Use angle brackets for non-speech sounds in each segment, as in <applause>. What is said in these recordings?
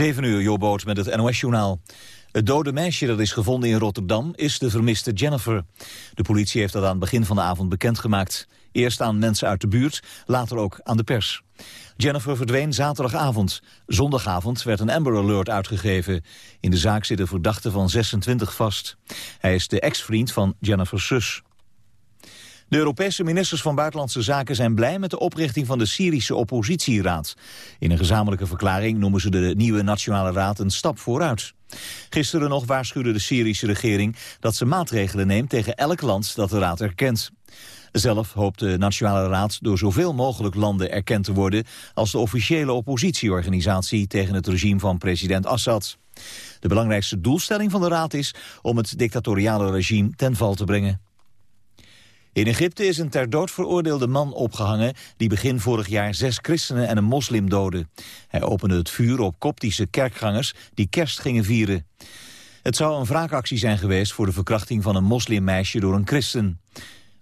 7 uur, Jobboot met het NOS-journaal. Het dode meisje dat is gevonden in Rotterdam is de vermiste Jennifer. De politie heeft dat aan het begin van de avond bekendgemaakt. Eerst aan mensen uit de buurt, later ook aan de pers. Jennifer verdween zaterdagavond. Zondagavond werd een Amber Alert uitgegeven. In de zaak zit een verdachte van 26 vast. Hij is de ex-vriend van Jennifer's zus. De Europese ministers van Buitenlandse Zaken zijn blij met de oprichting van de Syrische oppositieraad. In een gezamenlijke verklaring noemen ze de nieuwe Nationale Raad een stap vooruit. Gisteren nog waarschuwde de Syrische regering dat ze maatregelen neemt tegen elk land dat de raad erkent. Zelf hoopt de Nationale Raad door zoveel mogelijk landen erkend te worden als de officiële oppositieorganisatie tegen het regime van president Assad. De belangrijkste doelstelling van de Raad is om het dictatoriale regime ten val te brengen. In Egypte is een ter dood veroordeelde man opgehangen... die begin vorig jaar zes christenen en een moslim doodde. Hij opende het vuur op koptische kerkgangers die kerst gingen vieren. Het zou een wraakactie zijn geweest voor de verkrachting van een moslimmeisje door een christen.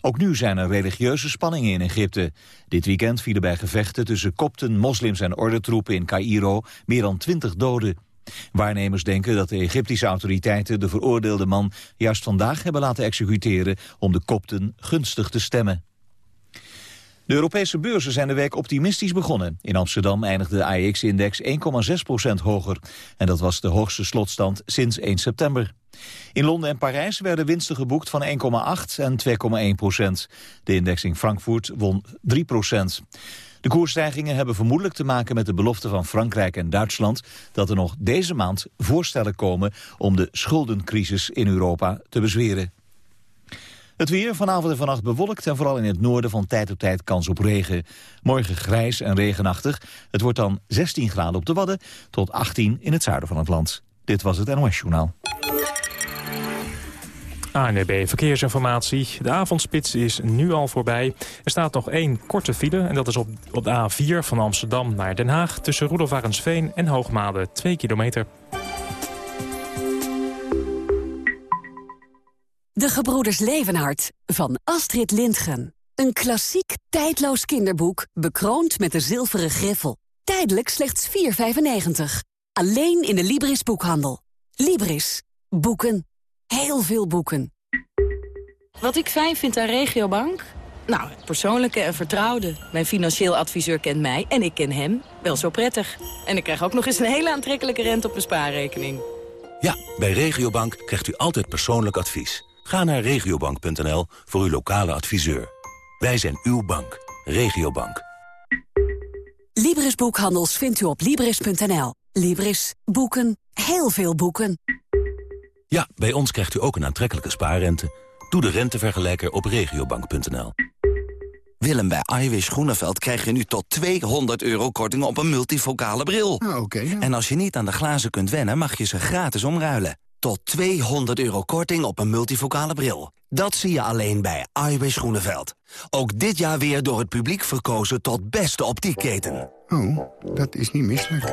Ook nu zijn er religieuze spanningen in Egypte. Dit weekend vielen bij gevechten tussen kopten, moslims en ordentroepen in Cairo meer dan twintig doden. Waarnemers denken dat de Egyptische autoriteiten de veroordeelde man juist vandaag hebben laten executeren om de kopten gunstig te stemmen. De Europese beurzen zijn de week optimistisch begonnen. In Amsterdam eindigde de AEX-index 1,6% hoger. En dat was de hoogste slotstand sinds 1 september. In Londen en Parijs werden winsten geboekt van 1,8 en 2,1 procent. De index in Frankfurt won 3 procent. De koersstijgingen hebben vermoedelijk te maken met de belofte van Frankrijk en Duitsland dat er nog deze maand voorstellen komen om de schuldencrisis in Europa te bezweren. Het weer vanavond en vannacht bewolkt en vooral in het noorden van tijd tot tijd kans op regen. Morgen grijs en regenachtig. Het wordt dan 16 graden op de Wadden tot 18 in het zuiden van het land. Dit was het NOS Journaal. ANB Verkeersinformatie. De avondspits is nu al voorbij. Er staat nog één korte file en dat is op, op de A4 van Amsterdam naar Den Haag... tussen Roelofarensveen en Hoogmade, 2 kilometer. De Gebroeders Levenhart van Astrid Lindgren. Een klassiek, tijdloos kinderboek, bekroond met de zilveren griffel. Tijdelijk slechts 4,95. Alleen in de Libris boekhandel. Libris. Boeken. Heel veel boeken. Wat ik fijn vind aan Regiobank? Nou, persoonlijke en vertrouwde. Mijn financieel adviseur kent mij en ik ken hem wel zo prettig. En ik krijg ook nog eens een hele aantrekkelijke rente op mijn spaarrekening. Ja, bij Regiobank krijgt u altijd persoonlijk advies. Ga naar regiobank.nl voor uw lokale adviseur. Wij zijn uw bank. Regiobank. Libris Boekhandels vindt u op Libris.nl. Libris. Boeken. Heel veel boeken. Ja, bij ons krijgt u ook een aantrekkelijke spaarrente. Doe de rentevergelijker op regiobank.nl. Willem, bij Iwis Groeneveld krijg je nu tot 200 euro korting op een multifocale bril. Ah, oké. En als je niet aan de glazen kunt wennen, mag je ze gratis omruilen. Tot 200 euro korting op een multifocale bril. Dat zie je alleen bij Iwis Groeneveld. Ook dit jaar weer door het publiek verkozen tot beste optiekketen. Oh, dat is niet misselijk.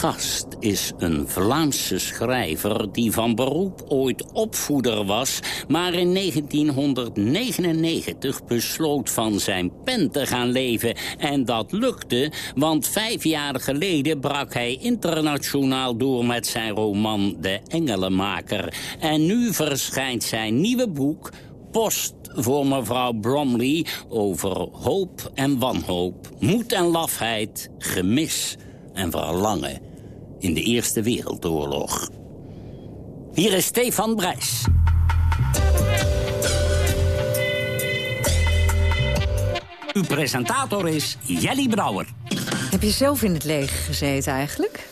gast is een Vlaamse schrijver die van beroep ooit opvoeder was... maar in 1999 besloot van zijn pen te gaan leven. En dat lukte, want vijf jaar geleden brak hij internationaal door... met zijn roman De Engelenmaker. En nu verschijnt zijn nieuwe boek... Post voor mevrouw Bromley over hoop en wanhoop, moed en lafheid, gemis en verlangen in de Eerste Wereldoorlog. Hier is Stefan Brijs. Uw presentator is Jelly Brouwer. Heb je zelf in het leger gezeten eigenlijk?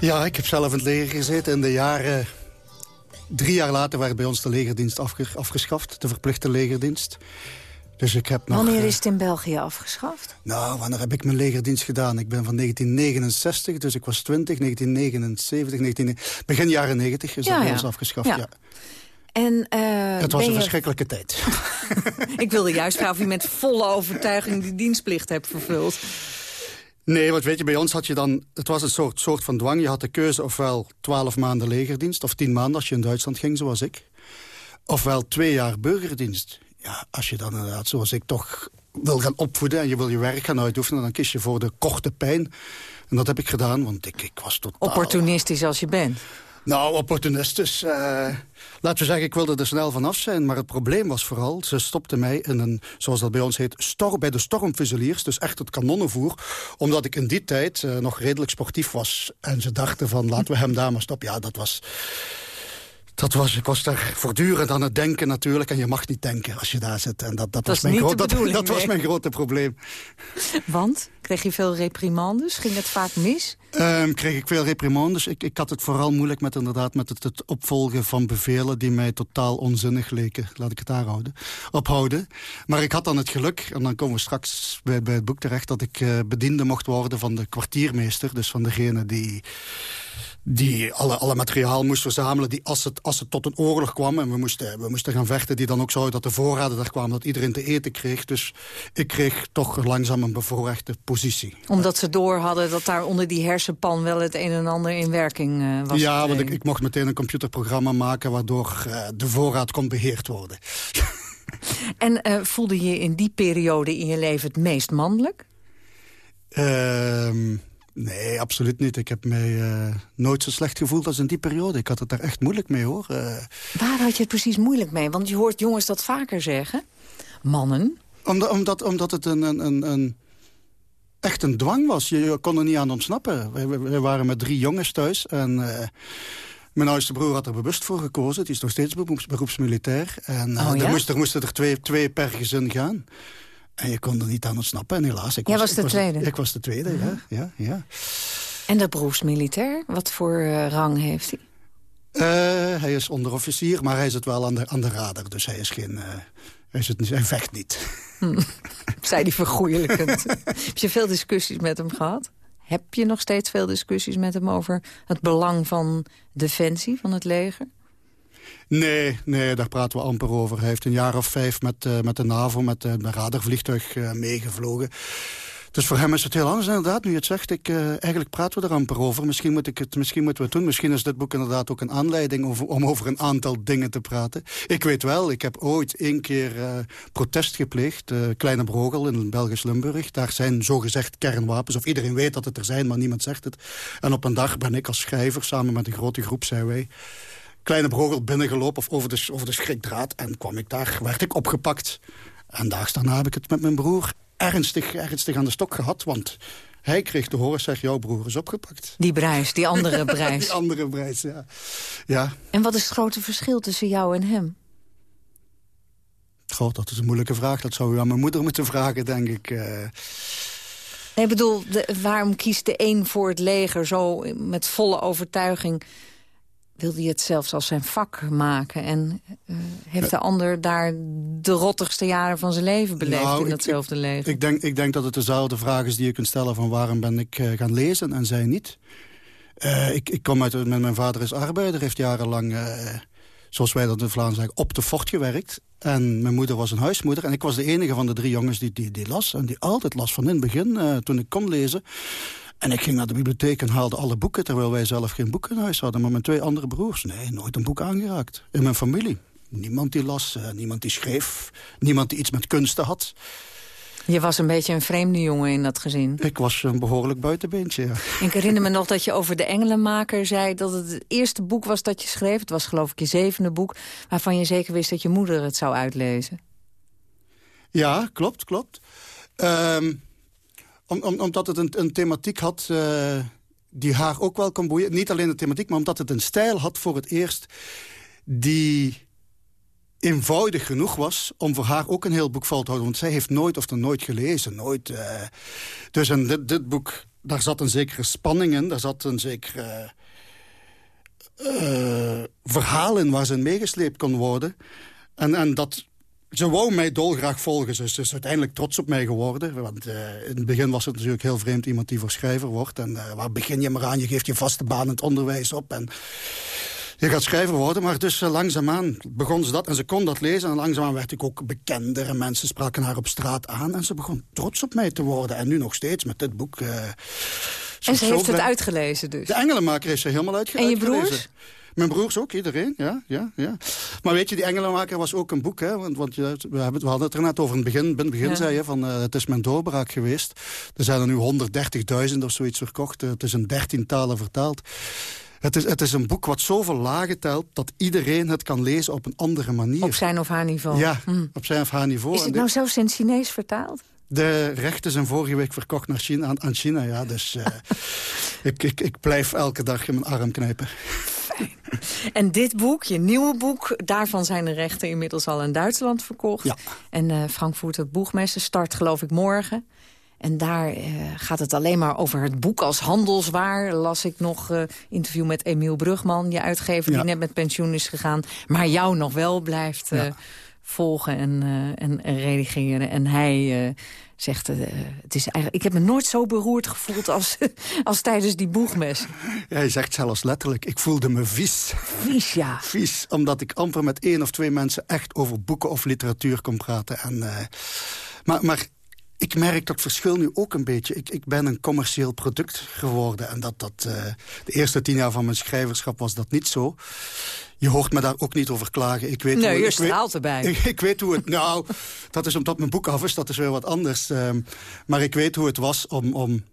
Ja, ik heb zelf in het leger gezeten in de jaren... Drie jaar later werd bij ons de legerdienst afgeschaft, de verplichte legerdienst. Dus ik heb nog, Wanneer eh, is het in België afgeschaft? Nou, wanneer heb ik mijn legerdienst gedaan? Ik ben van 1969, dus ik was 20, 1979, 19... begin jaren 90 is dat bij ja. ons afgeschaft. Ja. Ja. En, uh, het was een je... verschrikkelijke tijd. <laughs> Ik wilde juist vragen of je met volle overtuiging die dienstplicht hebt vervuld. Nee, want weet je, bij ons had je dan... Het was een soort, soort van dwang. Je had de keuze ofwel 12 maanden legerdienst... of 10 maanden als je in Duitsland ging, zoals ik. Ofwel twee jaar burgerdienst. Ja, als je dan inderdaad, zoals ik, toch wil gaan opvoeden... en je wil je werk gaan uitoefenen... dan kies je voor de korte pijn. En dat heb ik gedaan, want ik, ik was totaal... Opportunistisch als je bent. Nou, opportunistisch. Uh, laten we zeggen, ik wilde er snel vanaf zijn. Maar het probleem was vooral, ze stopte mij in een, zoals dat bij ons heet... Storm, bij de stormfusiliers, dus echt het kanonnenvoer. Omdat ik in die tijd uh, nog redelijk sportief was. En ze dachten van, laten we hem daar maar stoppen. Ja, dat was dat was, ik was daar voortdurend aan het denken natuurlijk. En je mag niet denken als je daar zit. En dat, dat, was, mijn, groot, dat, dat was mijn grote probleem. Want? Kreeg je veel reprimandes? Ging het vaak mis? Um, kreeg ik veel reprimandes. Ik, ik had het vooral moeilijk met, inderdaad, met het, het, opvolgen van bevelen... die mij totaal onzinnig leken. Laat ik het daar houden, ophouden. Maar ik had dan het geluk, en dan komen we straks bij, bij het boek terecht... dat ik uh, bediende mocht worden van de kwartiermeester. Dus van degene die die alle, alle materiaal moest verzamelen... die als het, als het tot een oorlog kwam en we moesten, we moesten gaan vechten... die dan ook zorgde dat de voorraden daar kwamen, dat iedereen te eten kreeg. Dus ik kreeg toch langzaam een bevoorrechte positie. Omdat ze door hadden dat daar onder die hersenpan... wel het een en ander in werking uh, was Ja, want ik, ik, mocht meteen een computerprogramma maken... waardoor uh, de voorraad kon beheerd worden. <laughs> en uh, voelde je in die periode in je leven het meest mannelijk? Ehm Nee, absoluut niet. Ik heb mij uh, nooit zo slecht gevoeld als in die periode. Ik had het daar echt moeilijk mee, hoor. Uh, Waar had je het precies moeilijk mee? Want je hoort jongens dat vaker zeggen. Mannen. Omdat, omdat, omdat het een, een, een, echt een dwang was. Je, kon er niet aan ontsnappen. We, waren met drie jongens thuis en... Uh, mijn oudste broer had er bewust voor gekozen. Die is nog steeds beroepsmilitair. En oh, ja? er, moesten, er moesten er twee, twee per gezin gaan. En je kon er niet aan ontsnappen. En helaas, ik Jij was, was de ik tweede? Was, ik was de tweede, ja. ja, ja. En de beroepsmilitair, wat voor uh, rang heeft hij? Uh, hij is onderofficier, maar hij zit wel aan de, aan de radar. Dus hij is geen... Uh, hij, zit, hij vecht niet. Hm. <laughs> Zei hij vergoeilijkend. <laughs> Heb je veel discussies met hem gehad? Heb je nog steeds veel discussies met hem over het belang van defensie, van het leger? Nee, nee, daar praten we amper over. Hij heeft een jaar of vijf met, uh, met de NAVO, met een radarvliegtuig uh, meegevlogen. Dus voor hem is het heel anders inderdaad. Nu je het zegt, ik, eigenlijk praten we er amper over. Misschien, moet ik het, misschien moeten we het doen. Misschien is dit boek inderdaad ook een aanleiding om over een aantal dingen te praten. Ik weet wel, ik heb ooit één keer protest gepleegd. Kleine Brogel in Belgisch Limburg. Daar zijn zogezegd kernwapens. Of iedereen weet dat het er zijn, maar niemand zegt het. En op een dag ben ik als schrijver, samen met een grote groep, zijn wij kleine brogel binnengelopen of over de, over de schrikdraad. En kwam ik daar, werd ik opgepakt. En daags daarna heb ik het met mijn broer ernstig, ernstig aan de stok gehad. Want hij kreeg te horen, zeg, jouw broer is opgepakt. Die Brijs, die andere Brijs. <laughs> die andere Brijs, ja. ja. En wat is het grote verschil tussen jou en hem? Goh, dat is een moeilijke vraag. Dat zou u aan mijn moeder moeten vragen, denk ik. Uh... Nee, ik bedoel, waarom kiest de een voor het leger zo met volle overtuiging wilde hij het zelfs als zijn vak maken. En uh, heeft de ander daar de rottigste jaren van zijn leven beleefd nou, in datzelfde ik, leven? Ik denk, ik denk dat het dezelfde vraag is die je kunt stellen van waarom ben ik uh, gaan lezen en zij niet. Uh, ik, ik kom uit, mijn vader is arbeider, heeft jarenlang, zoals wij dat in Vlaanderen zeggen, op de fort gewerkt. En mijn moeder was een huismoeder en ik was de enige van de drie jongens die, die, die las. En die altijd las van in het begin, toen ik kon lezen. En ik ging naar de bibliotheek en haalde alle boeken... terwijl wij zelf geen boeken in huis hadden. Maar mijn twee andere broers, nee, nooit een boek aangeraakt. In mijn familie. Niemand die las, uh, niemand die schreef. Niemand die iets met kunsten had. Je was een beetje een vreemde jongen in dat gezin. Ik was een behoorlijk buitenbeentje, ja. Ik herinner me nog dat je over de Engelenmaker zei... dat het het eerste boek was dat je schreef. Het was geloof ik je zevende boek... waarvan je zeker wist dat je moeder het zou uitlezen. Ja, klopt, klopt. Um, om, om, omdat het een, een thematiek had uh, die haar ook wel kan boeien. Niet alleen de thematiek, maar omdat het een stijl had voor het eerst... die eenvoudig genoeg was om voor haar ook een heel boek vol te houden. Want zij heeft nooit of dan nooit gelezen. Nooit, uh, dus in dit, dit boek, daar zat een zekere spanning in. Daar zat een zekere uh, verhaal in waar ze in meegesleept kon worden. En, en dat ze wou mij dolgraag volgen. Ze is uiteindelijk trots op mij geworden. Want uh, in het begin was het natuurlijk heel vreemd iemand die voor schrijver wordt. En uh, waar begin je maar aan? Je geeft je vaste baan in het onderwijs op. En je gaat schrijver worden, maar dus uh, langzaamaan begon ze dat. En ze kon dat lezen en langzaamaan werd ik ook bekender. En mensen spraken haar op straat aan. En ze begon trots op mij te worden. En nu nog steeds met dit boek. En ze heeft het uitgelezen dus? De Engelenmaker heeft ze helemaal uitgelezen. En je broers? Mijn broers ook, iedereen, ja, ja, ja. Maar weet je, die Engelenmaker was ook een boek, hè. Want, want we, hebben, we hadden het er net over in het begin. In het begin zei je van, uh, het is mijn doorbraak geweest. Er zijn er nu 130.000 of zoiets verkocht. het is in dertien talen vertaald. Het is, het is een boek wat zoveel lagen telt... dat iedereen het kan lezen op een andere manier. Op zijn of haar niveau. Ja, hm. op zijn of haar niveau. Is het nou zelfs in Chinees vertaald? De rechten zijn vorige week verkocht naar China, aan, aan China. Ja, dus uh, <laughs> ik, ik, ik blijf elke dag in mijn arm knijpen. <laughs> En dit boek, je nieuwe boek, daarvan zijn de rechten inmiddels al in Duitsland verkocht. Ja. En uh, Frankfurter Boegmessen start geloof ik morgen. En daar uh, gaat het alleen maar over het boek als handelswaar. Las ik nog uh, interview met Emiel Brugman, je uitgever... die net met pensioen is gegaan, maar jou nog wel blijft ja. Volgen en, en, en, redigeren. En hij zegt, het is eigenlijk, ik heb me nooit zo beroerd gevoeld als, <laughs> als tijdens die boegmes. Ja, hij zegt zelfs letterlijk, ik voelde me vies. Vies, ja. <laughs> Vies, omdat ik amper met één of twee mensen echt over boeken of literatuur kon praten. En, maar, maar ik merk dat verschil nu ook een beetje. Ik, ik ben een commercieel product geworden. En dat, dat, uh, de eerste tien jaar van mijn schrijverschap was dat niet zo. Je hoort me daar ook niet over klagen. Ik weet nee, hoe, je ik straalt weet, erbij. Ik, <laughs> ik, weet hoe het... Nou, dat is omdat mijn boek af is. Dat is weer wat anders. Um, maar ik weet hoe het was om, om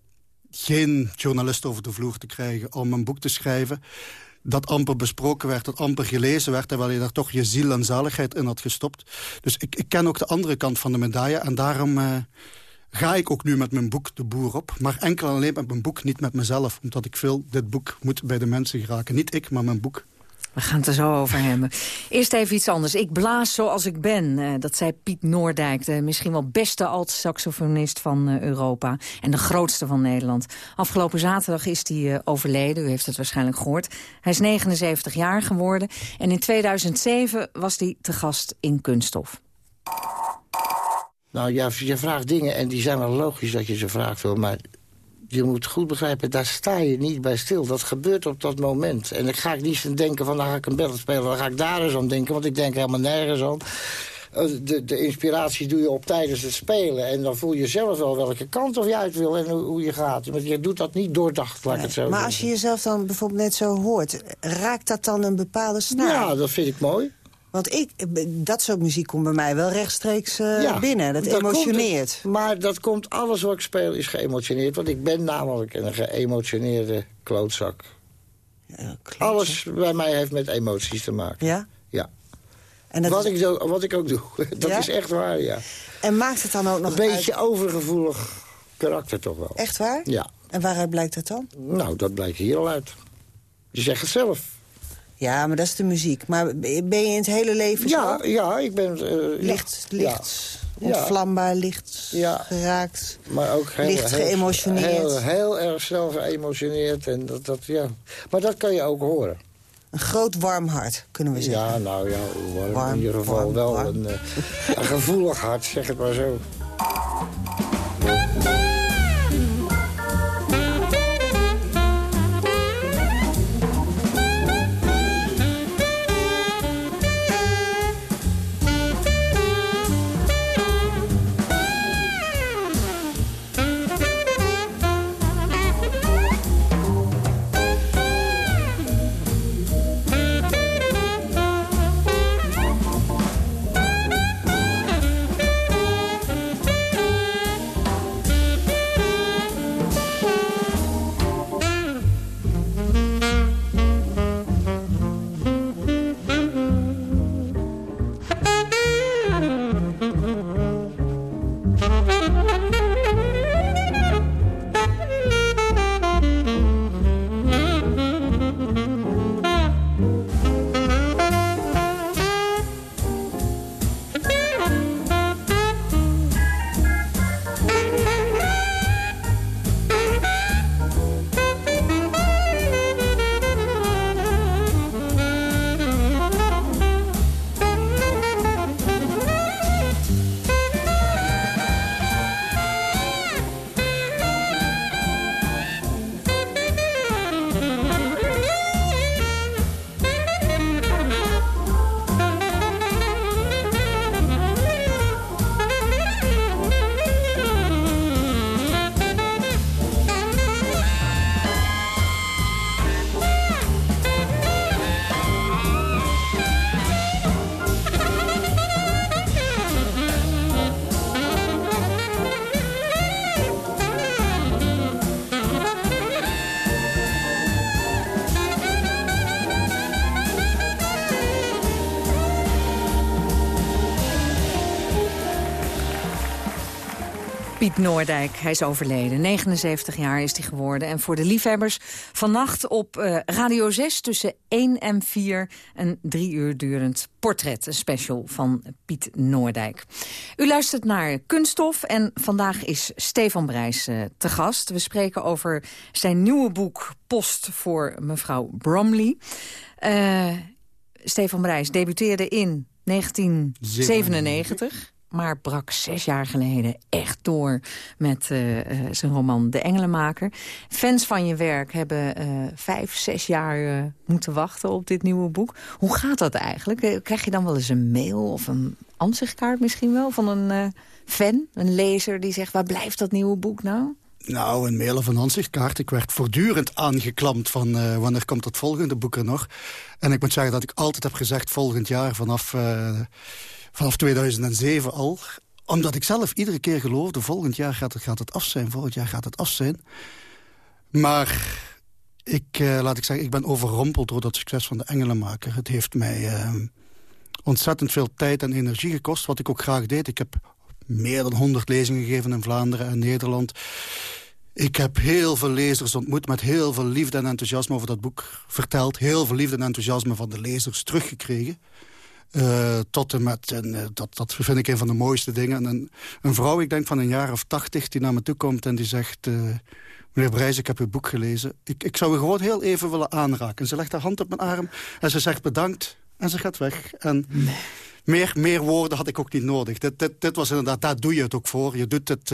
geen journalist over de vloer te krijgen. Om een boek te schrijven dat amper besproken werd, dat amper gelezen werd... terwijl je daar toch je ziel en zaligheid in had gestopt. Dus ik, ik ken ook de andere kant van de medaille. En daarom uh, ga ik ook nu met mijn boek de boer op. Maar enkel en alleen met mijn boek, niet met mezelf. Omdat ik veel, dit boek moet bij de mensen geraken. Niet ik, maar mijn boek. We gaan het er zo over hebben. Eerst even iets anders. Ik blaas zoals ik ben. Uh, dat zei Piet Noordijk, de misschien wel beste alt-saxofonist van uh, Europa. En de grootste van Nederland. Afgelopen zaterdag is hij uh, overleden. U heeft het waarschijnlijk gehoord. Hij is 79 jaar geworden. En in 2007 was hij te gast in Kunststof. Nou ja, je vraagt dingen en die zijn wel logisch dat je ze vraagt. Hoor, maar je moet goed begrijpen, daar sta je niet bij stil. Dat gebeurt op dat moment. En dan ga ik niet denken van, dan ga ik een bellen spelen. Dan ga ik daar eens aan denken, want ik denk helemaal nergens aan. De, de inspiratie doe je op tijdens het spelen. En dan voel je zelf wel welke kant of je uit wil en hoe, hoe je gaat. Je doet dat niet doordacht, laat ik het zo Maar als je jezelf dan bijvoorbeeld net zo hoort... raakt dat dan een bepaalde snaar? Ja, dat vind ik mooi. Want ik, dat soort muziek komt bij mij wel rechtstreeks uh, ja, binnen. Dat, dat emotioneert. Komt, maar dat komt, alles wat ik speel is geëmotioneerd. Want ik ben namelijk een geëmotioneerde klootzak. Ja, alles bij mij heeft met emoties te maken. Ja? Ja. En dat wat, is... ik doe, wat ik ook doe. <laughs> Dat ja? is echt waar, ja. En maakt het dan ook nog Een beetje uit... overgevoelig karakter toch wel. Echt waar? Ja. En waaruit blijkt dat dan? Nou, dat blijkt hier al uit. Je zegt het zelf. Ja, maar dat is de muziek. Maar ben je in het hele leven ja, zo? Ja, ik ben... Uh, licht, licht, ja. ontvlambaar, licht ja. geraakt. Maar ook heel, licht geëmotioneerd. Heel, heel, erg snel geëmotioneerd. En dat, dat, ja. Maar dat kan je ook horen. Een groot warm hart, kunnen we zeggen. Ja, nou ja, warm, warm in ieder geval warm, wel Een, uh, een gevoelig hart, zeg het maar zo. Noordijk, hij is overleden. 79 jaar is hij geworden. En voor de liefhebbers vannacht op uh, Radio 6 tussen 1 en 4... een drie uur durend portret, een special van Piet Noordijk. U luistert naar Kunststof en vandaag is Stefan Brijs uh, te gast. We spreken over zijn nieuwe boek Post voor mevrouw Bromley. Uh, Stefan Brijs debuteerde in 1997 maar brak zes jaar geleden echt door met uh, uh, zijn roman De Engelenmaker. Fans van je werk hebben uh, vijf, zes jaar moeten wachten op dit nieuwe boek. Hoe gaat dat eigenlijk? Krijg je dan wel eens een mail of een ansichtkaart misschien wel... van een fan, een lezer die zegt, waar blijft dat nieuwe boek nou? Nou, een mail of een ansichtkaart. Ik werd voortdurend aangeklampt van wanneer komt dat volgende boek er nog. En ik moet zeggen dat ik altijd heb gezegd volgend jaar vanaf vanaf 2007 al. Omdat ik zelf iedere keer geloofde, volgend jaar gaat het, gaat het af zijn, volgend jaar gaat het af zijn. Maar ik, eh, laat ik zeggen, ik ben overrompeld door dat succes van de Engelenmaker. Het heeft mij eh, ontzettend veel tijd en energie gekost, wat ik ook graag deed. Ik heb meer dan 100 lezingen gegeven in Vlaanderen en Nederland. Ik heb heel veel lezers ontmoet met heel veel liefde en enthousiasme over dat boek verteld. Heel veel liefde en enthousiasme van de lezers teruggekregen. Uh, tot en met, en, uh, dat, dat vind ik een van de mooiste dingen. En een, een, vrouw, ik denk van een jaar of tachtig, die naar me toe komt en die zegt... Uh, meneer Brijs, ik heb uw boek gelezen. Ik, ik zou u gewoon heel even willen aanraken. En ze legt haar hand op mijn arm en ze zegt bedankt. En ze gaat weg. En nee. meer, meer woorden had ik ook niet nodig. Dit, dit, dit was inderdaad, daar doe je het ook voor. Je doet het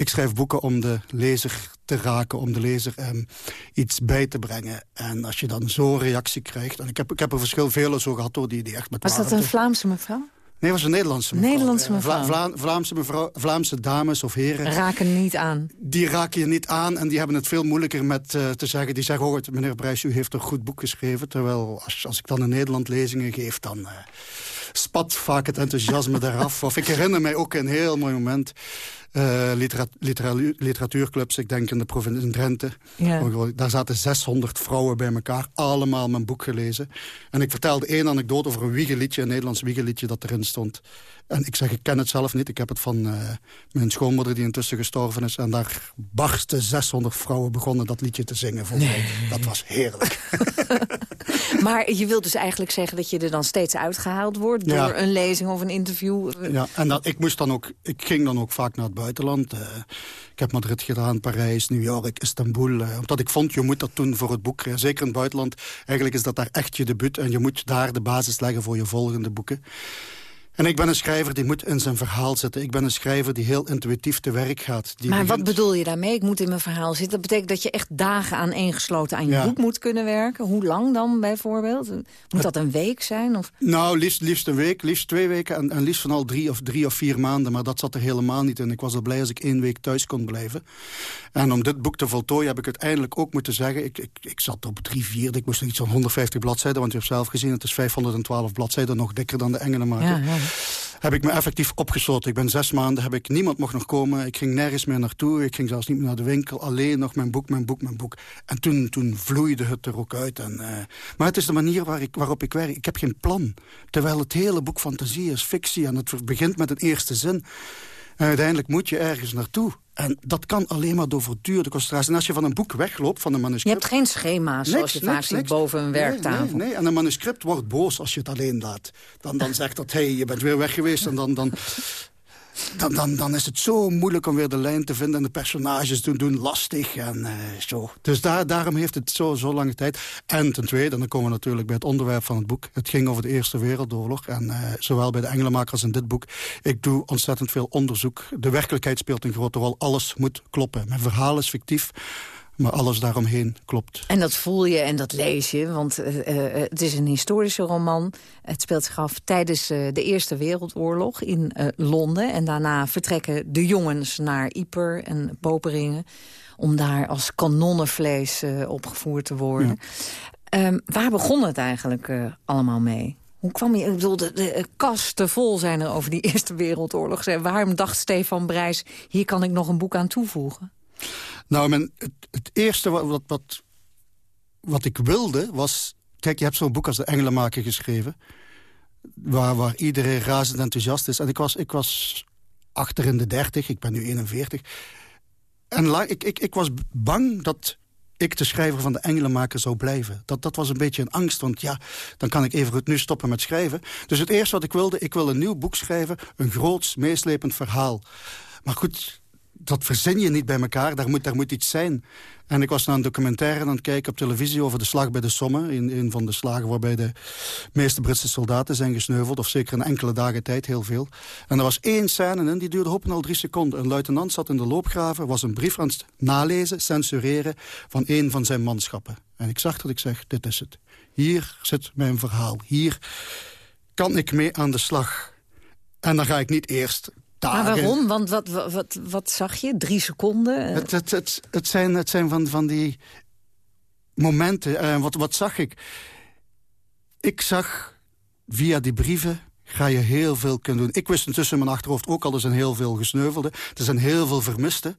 ik schrijf boeken om de lezer te raken, om de lezer um, iets bij te brengen. En als je dan zo'n reactie krijgt... En ik heb, ik heb er verschil vele zo gehad, hoor, die, die echt met Was dat een Vlaamse mevrouw? Nee, was een Nederlandse mevrouw. Nederlandse mevrouw. Vla Vla Vlaamse, mevrouw, Vlaamse dames of heren. Raken niet aan. Die raken je niet aan en die hebben het veel moeilijker met uh, te zeggen. Die zeggen, oh, meneer Brijs, u heeft een goed boek geschreven. Terwijl als, als ik dan in Nederland lezingen geef, dan... Uh, spat vaak het enthousiasme <laughs> eraf. Of ik herinner mij ook een heel mooi moment uh, litera litera literatuurclubs, ik denk in de provincie in Drenthe. Ja. Daar zaten 600 vrouwen bij elkaar, allemaal mijn boek gelezen. En ik vertelde één anekdote over een wiegeliedje, een Nederlands wiegeliedje dat erin stond. En ik zeg, ik ken het zelf niet. Ik heb het van uh, mijn schoonmoeder die intussen gestorven is. En daar barsten 600 vrouwen begonnen dat liedje te zingen voor nee. mij. Dat was heerlijk. <laughs> maar je wilt dus eigenlijk zeggen dat je er dan steeds uitgehaald wordt... door ja. een lezing of een interview? Ja, en dat, ik, moest dan ook, ik ging dan ook vaak naar het buitenland. Uh, ik heb Madrid gedaan, Parijs, New York, Istanbul. Uh, omdat ik vond, je moet dat doen voor het boek. zeker in het buitenland. Eigenlijk is dat daar echt je debuut. En je moet daar de basis leggen voor je volgende boeken. En ik ben een schrijver die moet in zijn verhaal zitten. Ik ben een schrijver die heel intuïtief te werk gaat. Die maar begint... wat bedoel je daarmee? Ik moet in mijn verhaal zitten. Dat betekent dat je echt dagen aan eengesloten aan je ja. boek moet kunnen werken. Hoe lang dan bijvoorbeeld? Moet dat een week zijn? Of? Nou, liefst, liefst een week, liefst twee weken en, en liefst van al drie of, drie of vier maanden. Maar dat zat er helemaal niet in. Ik was al blij als ik één week thuis kon blijven. En om dit boek te voltooien heb ik uiteindelijk ook moeten zeggen... ik, ik, ik zat op drie vierde, ik moest nog iets van 150 bladzijden... want je hebt zelf gezien, het is 512 bladzijden, nog dikker dan de Engelen maken. Ja, ja heb ik me effectief opgesloten. Ik ben zes maanden, heb ik, niemand mocht nog komen. Ik ging nergens meer naartoe. Ik ging zelfs niet meer naar de winkel. Alleen nog mijn boek, mijn boek, mijn boek. En toen, toen vloeide het er ook uit. En, uh, maar het is de manier waar ik, waarop ik werk. Ik heb geen plan. Terwijl het hele boek fantasie is, fictie. En het begint met een eerste zin. En uiteindelijk moet je ergens naartoe. En dat kan alleen maar door voortdurende concentratie. En als je van een boek wegloopt, van een manuscript... Je hebt geen schema, zoals je vaak ziet boven een werktafel. Nee, nee, en een manuscript wordt boos als je het alleen laat. Dan, dan zegt dat, hé, hey, je bent weer weg geweest. En dan, dan, dan, dan, dan is het zo moeilijk om weer de lijn te vinden. En de personages doen, doen lastig en uh, zo. Dus daar, daarom heeft het zo, zo lange tijd. En ten tweede, dan komen we natuurlijk bij het onderwerp van het boek. Het ging over de Eerste Wereldoorlog. En uh, zowel bij de Engelenmaker als in dit boek. Ik doe ontzettend veel onderzoek. De werkelijkheid speelt een grote rol. Alles moet kloppen. Mijn verhaal is fictief. Maar alles daaromheen klopt. En dat voel je en dat lees je, want uh, uh, het is een historische roman. Het speelt zich af tijdens uh, de Eerste Wereldoorlog in Londen. En daarna vertrekken de jongens naar Yper en Poperingen... om daar als kanonnenvlees opgevoerd te worden. Ja. Um, waar begon het eigenlijk allemaal mee? Hoe kwam je? Ik bedoel, de, de, kasten vol zijn er over die Eerste Wereldoorlog. Waarom dacht Stefan Brijs, hier kan ik nog een boek aan toevoegen? Nou, men, het, het, eerste wat, wat, wat ik wilde was... Kijk, je hebt zo'n boek als De Engelenmaker geschreven... Waar, waar iedereen razend enthousiast is. En ik was, ik was achter in de 30, ik ben nu 41. En ik, ik, ik was bang dat ik de schrijver van de Engelenmaker zou blijven. Dat, dat was een beetje een angst, want ja, dan kan ik even nu stoppen met schrijven. Dus het eerste wat ik wilde, ik wil een nieuw boek schrijven. Een groots, meeslepend verhaal. Maar goed, dat verzin je niet bij elkaar. Daar moet, daar moet iets zijn. En ik was naar een documentaire aan het kijken op televisie... over de slag bij de Somme. In een van de slagen waarbij de meeste Britse soldaten zijn gesneuveld. Of zeker een enkele dagen tijd, heel veel. En er was één scène en die duurde hopen al drie seconden. Een luitenant zat in de loopgraven, was een brief aan het nalezen, censureren... van een van zijn manschappen. En ik zag dat ik zeg, dit is het. Hier zit mijn verhaal. Hier kan ik mee aan de slag. En dan ga ik niet eerst maar waarom? Want wat, wat, wat, zag je? Drie seconden? Het, het, het, het, zijn, het zijn van, van die momenten. Uh, wat, wat zag ik? Ik zag via die brieven ga je heel veel kunnen doen. Ik wist intussen in mijn achterhoofd ook al, er zijn heel veel gesneuvelden. Er zijn heel veel vermisten.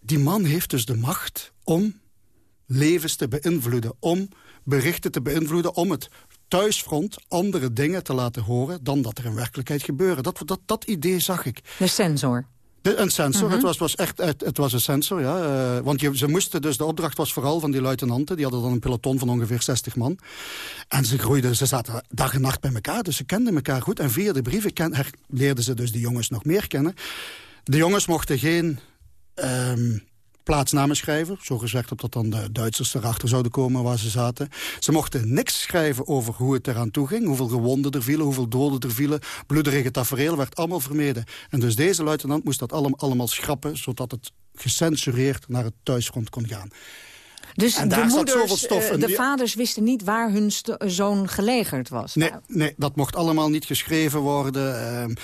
Die man heeft dus de macht om levens te beïnvloeden. Om berichten te beïnvloeden, om het thuisfront andere dingen te laten horen... dan dat er in werkelijkheid gebeuren. Dat, dat, dat idee zag ik. De sensor. De, een sensor, mhm. het, was, was echt, het, het, was een sensor, ja. Uh, want je, ze moesten dus, de opdracht was vooral van die luitenanten. Die hadden dan een peloton van ongeveer 60 man. En ze groeiden, ze zaten dag en nacht bij elkaar. Dus ze kenden elkaar goed. En via de brieven ken, leerden ze dus de jongens nog meer kennen. De jongens mochten geen... Um, plaatsnamen schrijven. Zo gezegd dat dan de Duitsers erachter zouden komen waar ze zaten. Ze mochten niks schrijven over hoe het eraan toe ging. Hoeveel gewonden er vielen, hoeveel doden er vielen. Bloederige tafereel werd allemaal vermeden. En dus deze luitenant moest dat allemaal, allemaal schrappen... zodat het gecensureerd naar het thuisgrond kon gaan. Dus de, moeders, uh, de vaders wisten niet waar hun zoon gelegerd was? Nee, nee, dat mocht allemaal niet geschreven worden. Uh,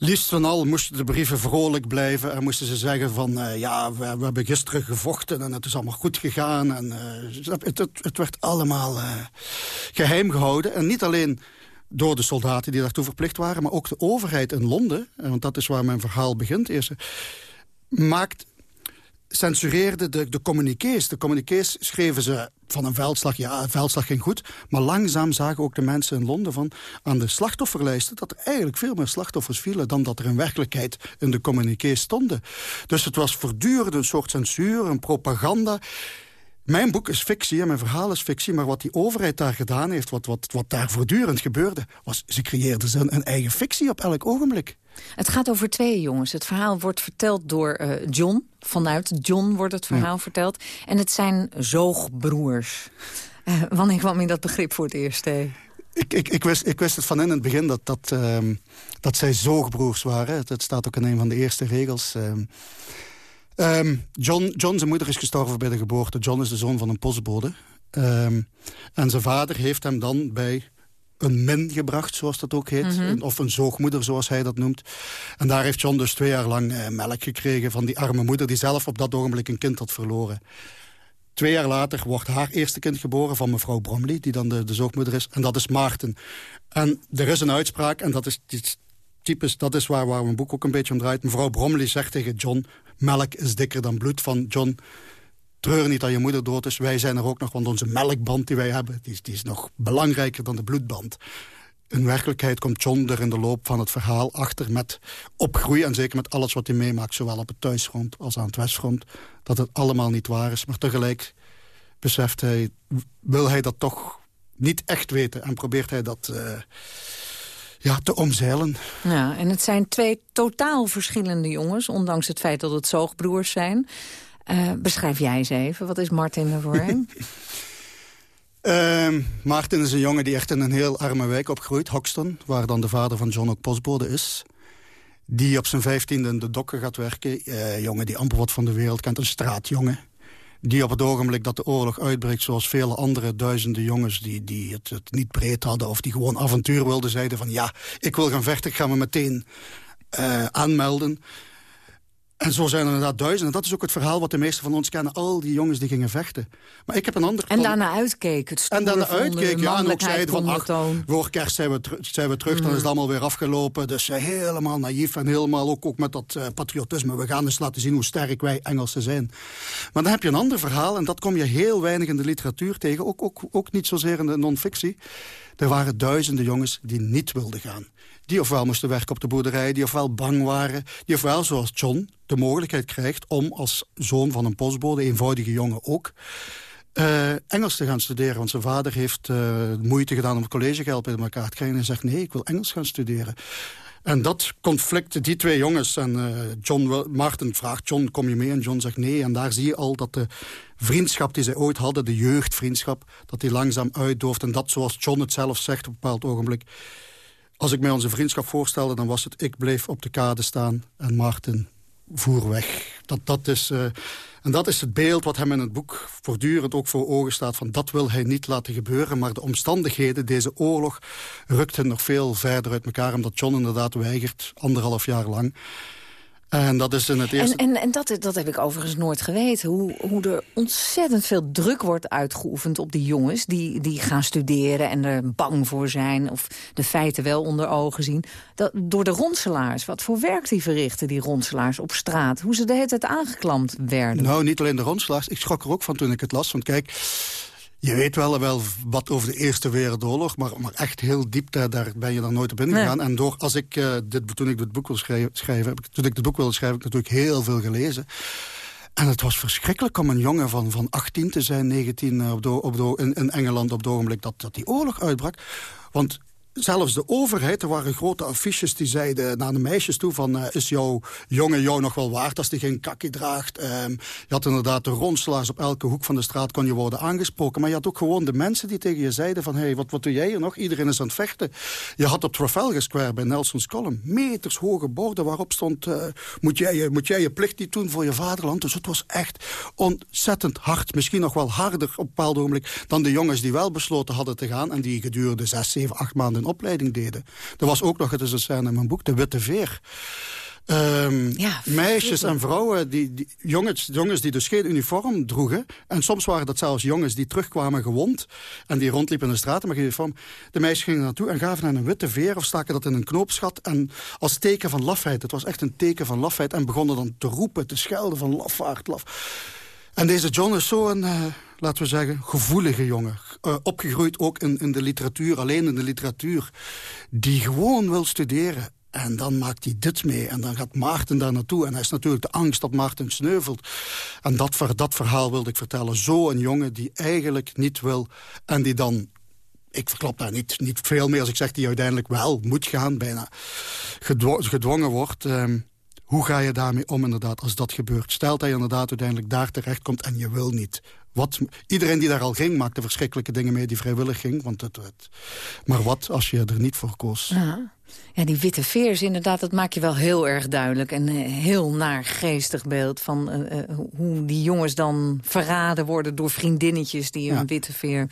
Liefst van al moesten de brieven vrolijk blijven... en moesten ze zeggen van, uh, ja, we, hebben gisteren gevochten... en het is allemaal goed gegaan. En, uh, het, het, werd allemaal uh, geheim gehouden. En niet alleen door de soldaten die daartoe verplicht waren... maar ook de overheid in Londen, want dat is waar mijn verhaal begint eerst... maakt censureerde de, de communiqués. De communiqués schreven ze van een veldslag. Ja, een veldslag ging goed. Maar langzaam zagen ook de mensen in Londen van, aan de slachtofferlijsten... dat er eigenlijk veel meer slachtoffers vielen... dan dat er in werkelijkheid in de communiqués stonden. Dus het was voortdurend een soort censuur, een propaganda... Mijn boek is fictie en mijn verhaal is fictie... maar wat die overheid daar gedaan heeft, wat, wat, wat daar voortdurend gebeurde... was ze creëerden een, een eigen fictie op elk ogenblik. Het gaat over twee jongens. Het verhaal wordt verteld door uh, John. Vanuit John wordt het verhaal verteld. En het zijn zoogbroers. Uh, wanneer kwam je dat begrip voor het eerst tegen? Ik, ik, ik, wist, ik wist het van in het begin dat, dat, uh, dat zij zoogbroers waren. Het, staat ook in een van de eerste regels. Um, John, John, zijn moeder is gestorven bij de geboorte. John is de zoon van een postbode. Um, en zijn vader heeft hem dan bij een min gebracht, zoals dat ook heet. Mhm. Of een zoogmoeder, zoals hij dat noemt. En daar heeft John dus twee jaar lang eh, melk gekregen van die arme moeder... die zelf op dat ogenblik een kind had verloren. Twee jaar later wordt haar eerste kind geboren van mevrouw Bromley... die dan de, de zoogmoeder is, en dat is Maarten. En er is een uitspraak, en dat is dat is waar, waar mijn boek ook een beetje om draait. Mevrouw Bromley zegt tegen John... melk is dikker dan bloed van John treur niet dat je moeder dood is. Wij zijn er ook nog, want onze melkband die wij hebben... die is, die is nog belangrijker dan de bloedband. In werkelijkheid komt John er in de loop van het verhaal achter... met opgroei en zeker met alles wat hij meemaakt... zowel op het thuisfront als aan het westfront... dat het allemaal niet waar is. Maar tegelijk beseft hij, wil hij dat toch niet echt weten... en probeert hij dat... Uh, ja, te omzeilen. Ja, en het zijn twee totaal verschillende jongens... ondanks het feit dat het zoogbroers zijn. Uh, beschrijf jij eens even, wat is Martin ervoor hem? <laughs> Uh, Martin is een jongen die echt in een heel arme wijk opgroeit, Hoxton... waar dan de vader van John ook postbode is. Die op zijn vijftiende in de dokken gaat werken. Uh, jongen die amper wat van de wereld kent, een straatjongen. Die op het ogenblik dat de oorlog uitbreekt... zoals vele andere duizenden jongens die, die het, het niet breed hadden... of die gewoon avontuur wilden, zeiden van... ja, ik wil gaan vechten, ik ga me meteen uh, aanmelden. En zo zijn er inderdaad duizenden. Dat is ook het verhaal wat de meesten van ons kennen. Al die jongens die gingen vechten. Maar ik heb een ander... En daarna uitkeken. En daarna uitkeken, ja. En ook zeiden van, ach, voor kerst zijn we, zijn we terug. Dan is het mm. allemaal weer afgelopen. Dus uh, helemaal naïef en helemaal ook, ook met dat uh, patriotisme. We gaan eens laten zien hoe sterk wij Engelsen zijn. Maar dan heb je een ander verhaal. En dat kom je heel weinig in de literatuur tegen. Ook, ook, ook niet zozeer in de non-fictie Er waren duizenden jongens die niet wilden gaan. Die ofwel moesten werken op de boerderij, die ofwel bang waren. Die ofwel, zoals John, de mogelijkheid krijgt om als zoon van een postbode, eenvoudige jongen ook... Uh, Engels te gaan studeren. Want zijn vader heeft uh, moeite gedaan om het collegegeld bij elkaar te krijgen. En zegt, nee, ik wil Engels gaan studeren. En dat conflict, die twee jongens, en uh, John Martin vraagt... John, kom je mee? En John zegt nee. En daar zie je al dat de vriendschap die zij ooit hadden... de jeugdvriendschap, dat die langzaam uitdooft. En dat, zoals John het zelf zegt op een bepaald ogenblik... als ik mij onze vriendschap voorstelde, dan was het... ik bleef op de kade staan en Martin voer weg. Dat, dat is... Uh, en dat is het beeld wat hem in het boek voortdurend ook voor ogen staat... van dat wil hij niet laten gebeuren. Maar de omstandigheden, deze oorlog, rukten nog veel verder uit elkaar... omdat John inderdaad weigert, anderhalf jaar lang... En dat is in het eerste... En, en, en dat, dat heb ik overigens nooit geweten. Hoe, hoe er ontzettend veel druk wordt uitgeoefend op die jongens... Die, die gaan studeren en er bang voor zijn... of de feiten wel onder ogen zien. Dat, door de ronselaars. Wat voor werk die verrichten, die ronselaars op straat. Hoe ze de hele tijd aangeklampt werden. Nou, niet alleen de ronselaars. Ik schrok er ook van toen ik het las. Want kijk, je weet wel, wel wat over de Eerste Wereldoorlog, maar, maar echt heel diep, daar, daar ben je dan nooit op ingegaan. En door, als ik, uh, dit, toen ik dit boek wil schrijven, schrijven heb ik, toen ik dit boek wilde schrijven, heb ik natuurlijk heel veel gelezen. En het was verschrikkelijk om een jongen van, van 18 te zijn, 19 eh, op op in, in Engeland op het ogenblik dat, dat die oorlog uitbrak. Want zelfs de overheid, er waren grote affiches die zeiden naar de meisjes toe van... Uh, is jouw jongen jou nog wel waard als die geen kakkie draagt? Um, je had inderdaad de ronselaars op elke hoek van de straat kon je worden aangesproken. Maar je had ook gewoon de mensen die tegen je zeiden van... hé, hey, wat, wat doe jij hier nog? Iedereen is aan het vechten. Je had op Trafalgar Square bij Nelson's Column meters hoge borden waarop stond... Uh, moet, jij, moet jij je plicht niet doen voor je vaderland? Dus het was echt ontzettend hard. Misschien nog wel harder op een bepaald ogenblik... dan de jongens die wel besloten hadden te gaan... en die gedurende zes, zeven, acht maanden opleiding deden. Er was ook nog, het is een scène in mijn boek, de Witte Veer. Um, ja, meisjes en vrouwen, die, die, jongens, jongens die dus geen uniform droegen. En soms waren dat zelfs jongens die terugkwamen gewond. En die rondliepen in de straten met geen uniform. De meisjes gingen naartoe en gaven hen een witte veer of staken dat in een knoopsgat. En als teken van lafheid, het was echt een teken van lafheid. En begonnen dan te roepen, te schelden van lafaard, laf. En deze John is zo'n, laten we zeggen, gevoelige jongen. Uh, opgegroeid ook in, in de literatuur, alleen in de literatuur. Die gewoon wil studeren. En dan maakt hij dit mee. En dan gaat Maarten daar naartoe. En hij is natuurlijk de angst dat Maarten sneuvelt. En dat, dat verhaal wilde ik vertellen. Zo een jongen die eigenlijk niet wil. En die dan ik verklap daar niet, niet veel meer als ik zeg... die uiteindelijk wel moet gaan, bijna gedwongen wordt. Um, hoe ga je daarmee om inderdaad als dat gebeurt? Stel dat je inderdaad uiteindelijk daar terecht komt en je wil niet. Wat, iedereen die daar al ging maakte verschrikkelijke dingen mee die vrijwillig ging. Want het, het, maar wat als je er niet voor koos? Ja. ja, die witte veers inderdaad, dat maak je wel heel erg duidelijk. Een eh, heel naargeestig beeld van uh, uh, hoe die jongens dan verraden worden... door vriendinnetjes die een witte veer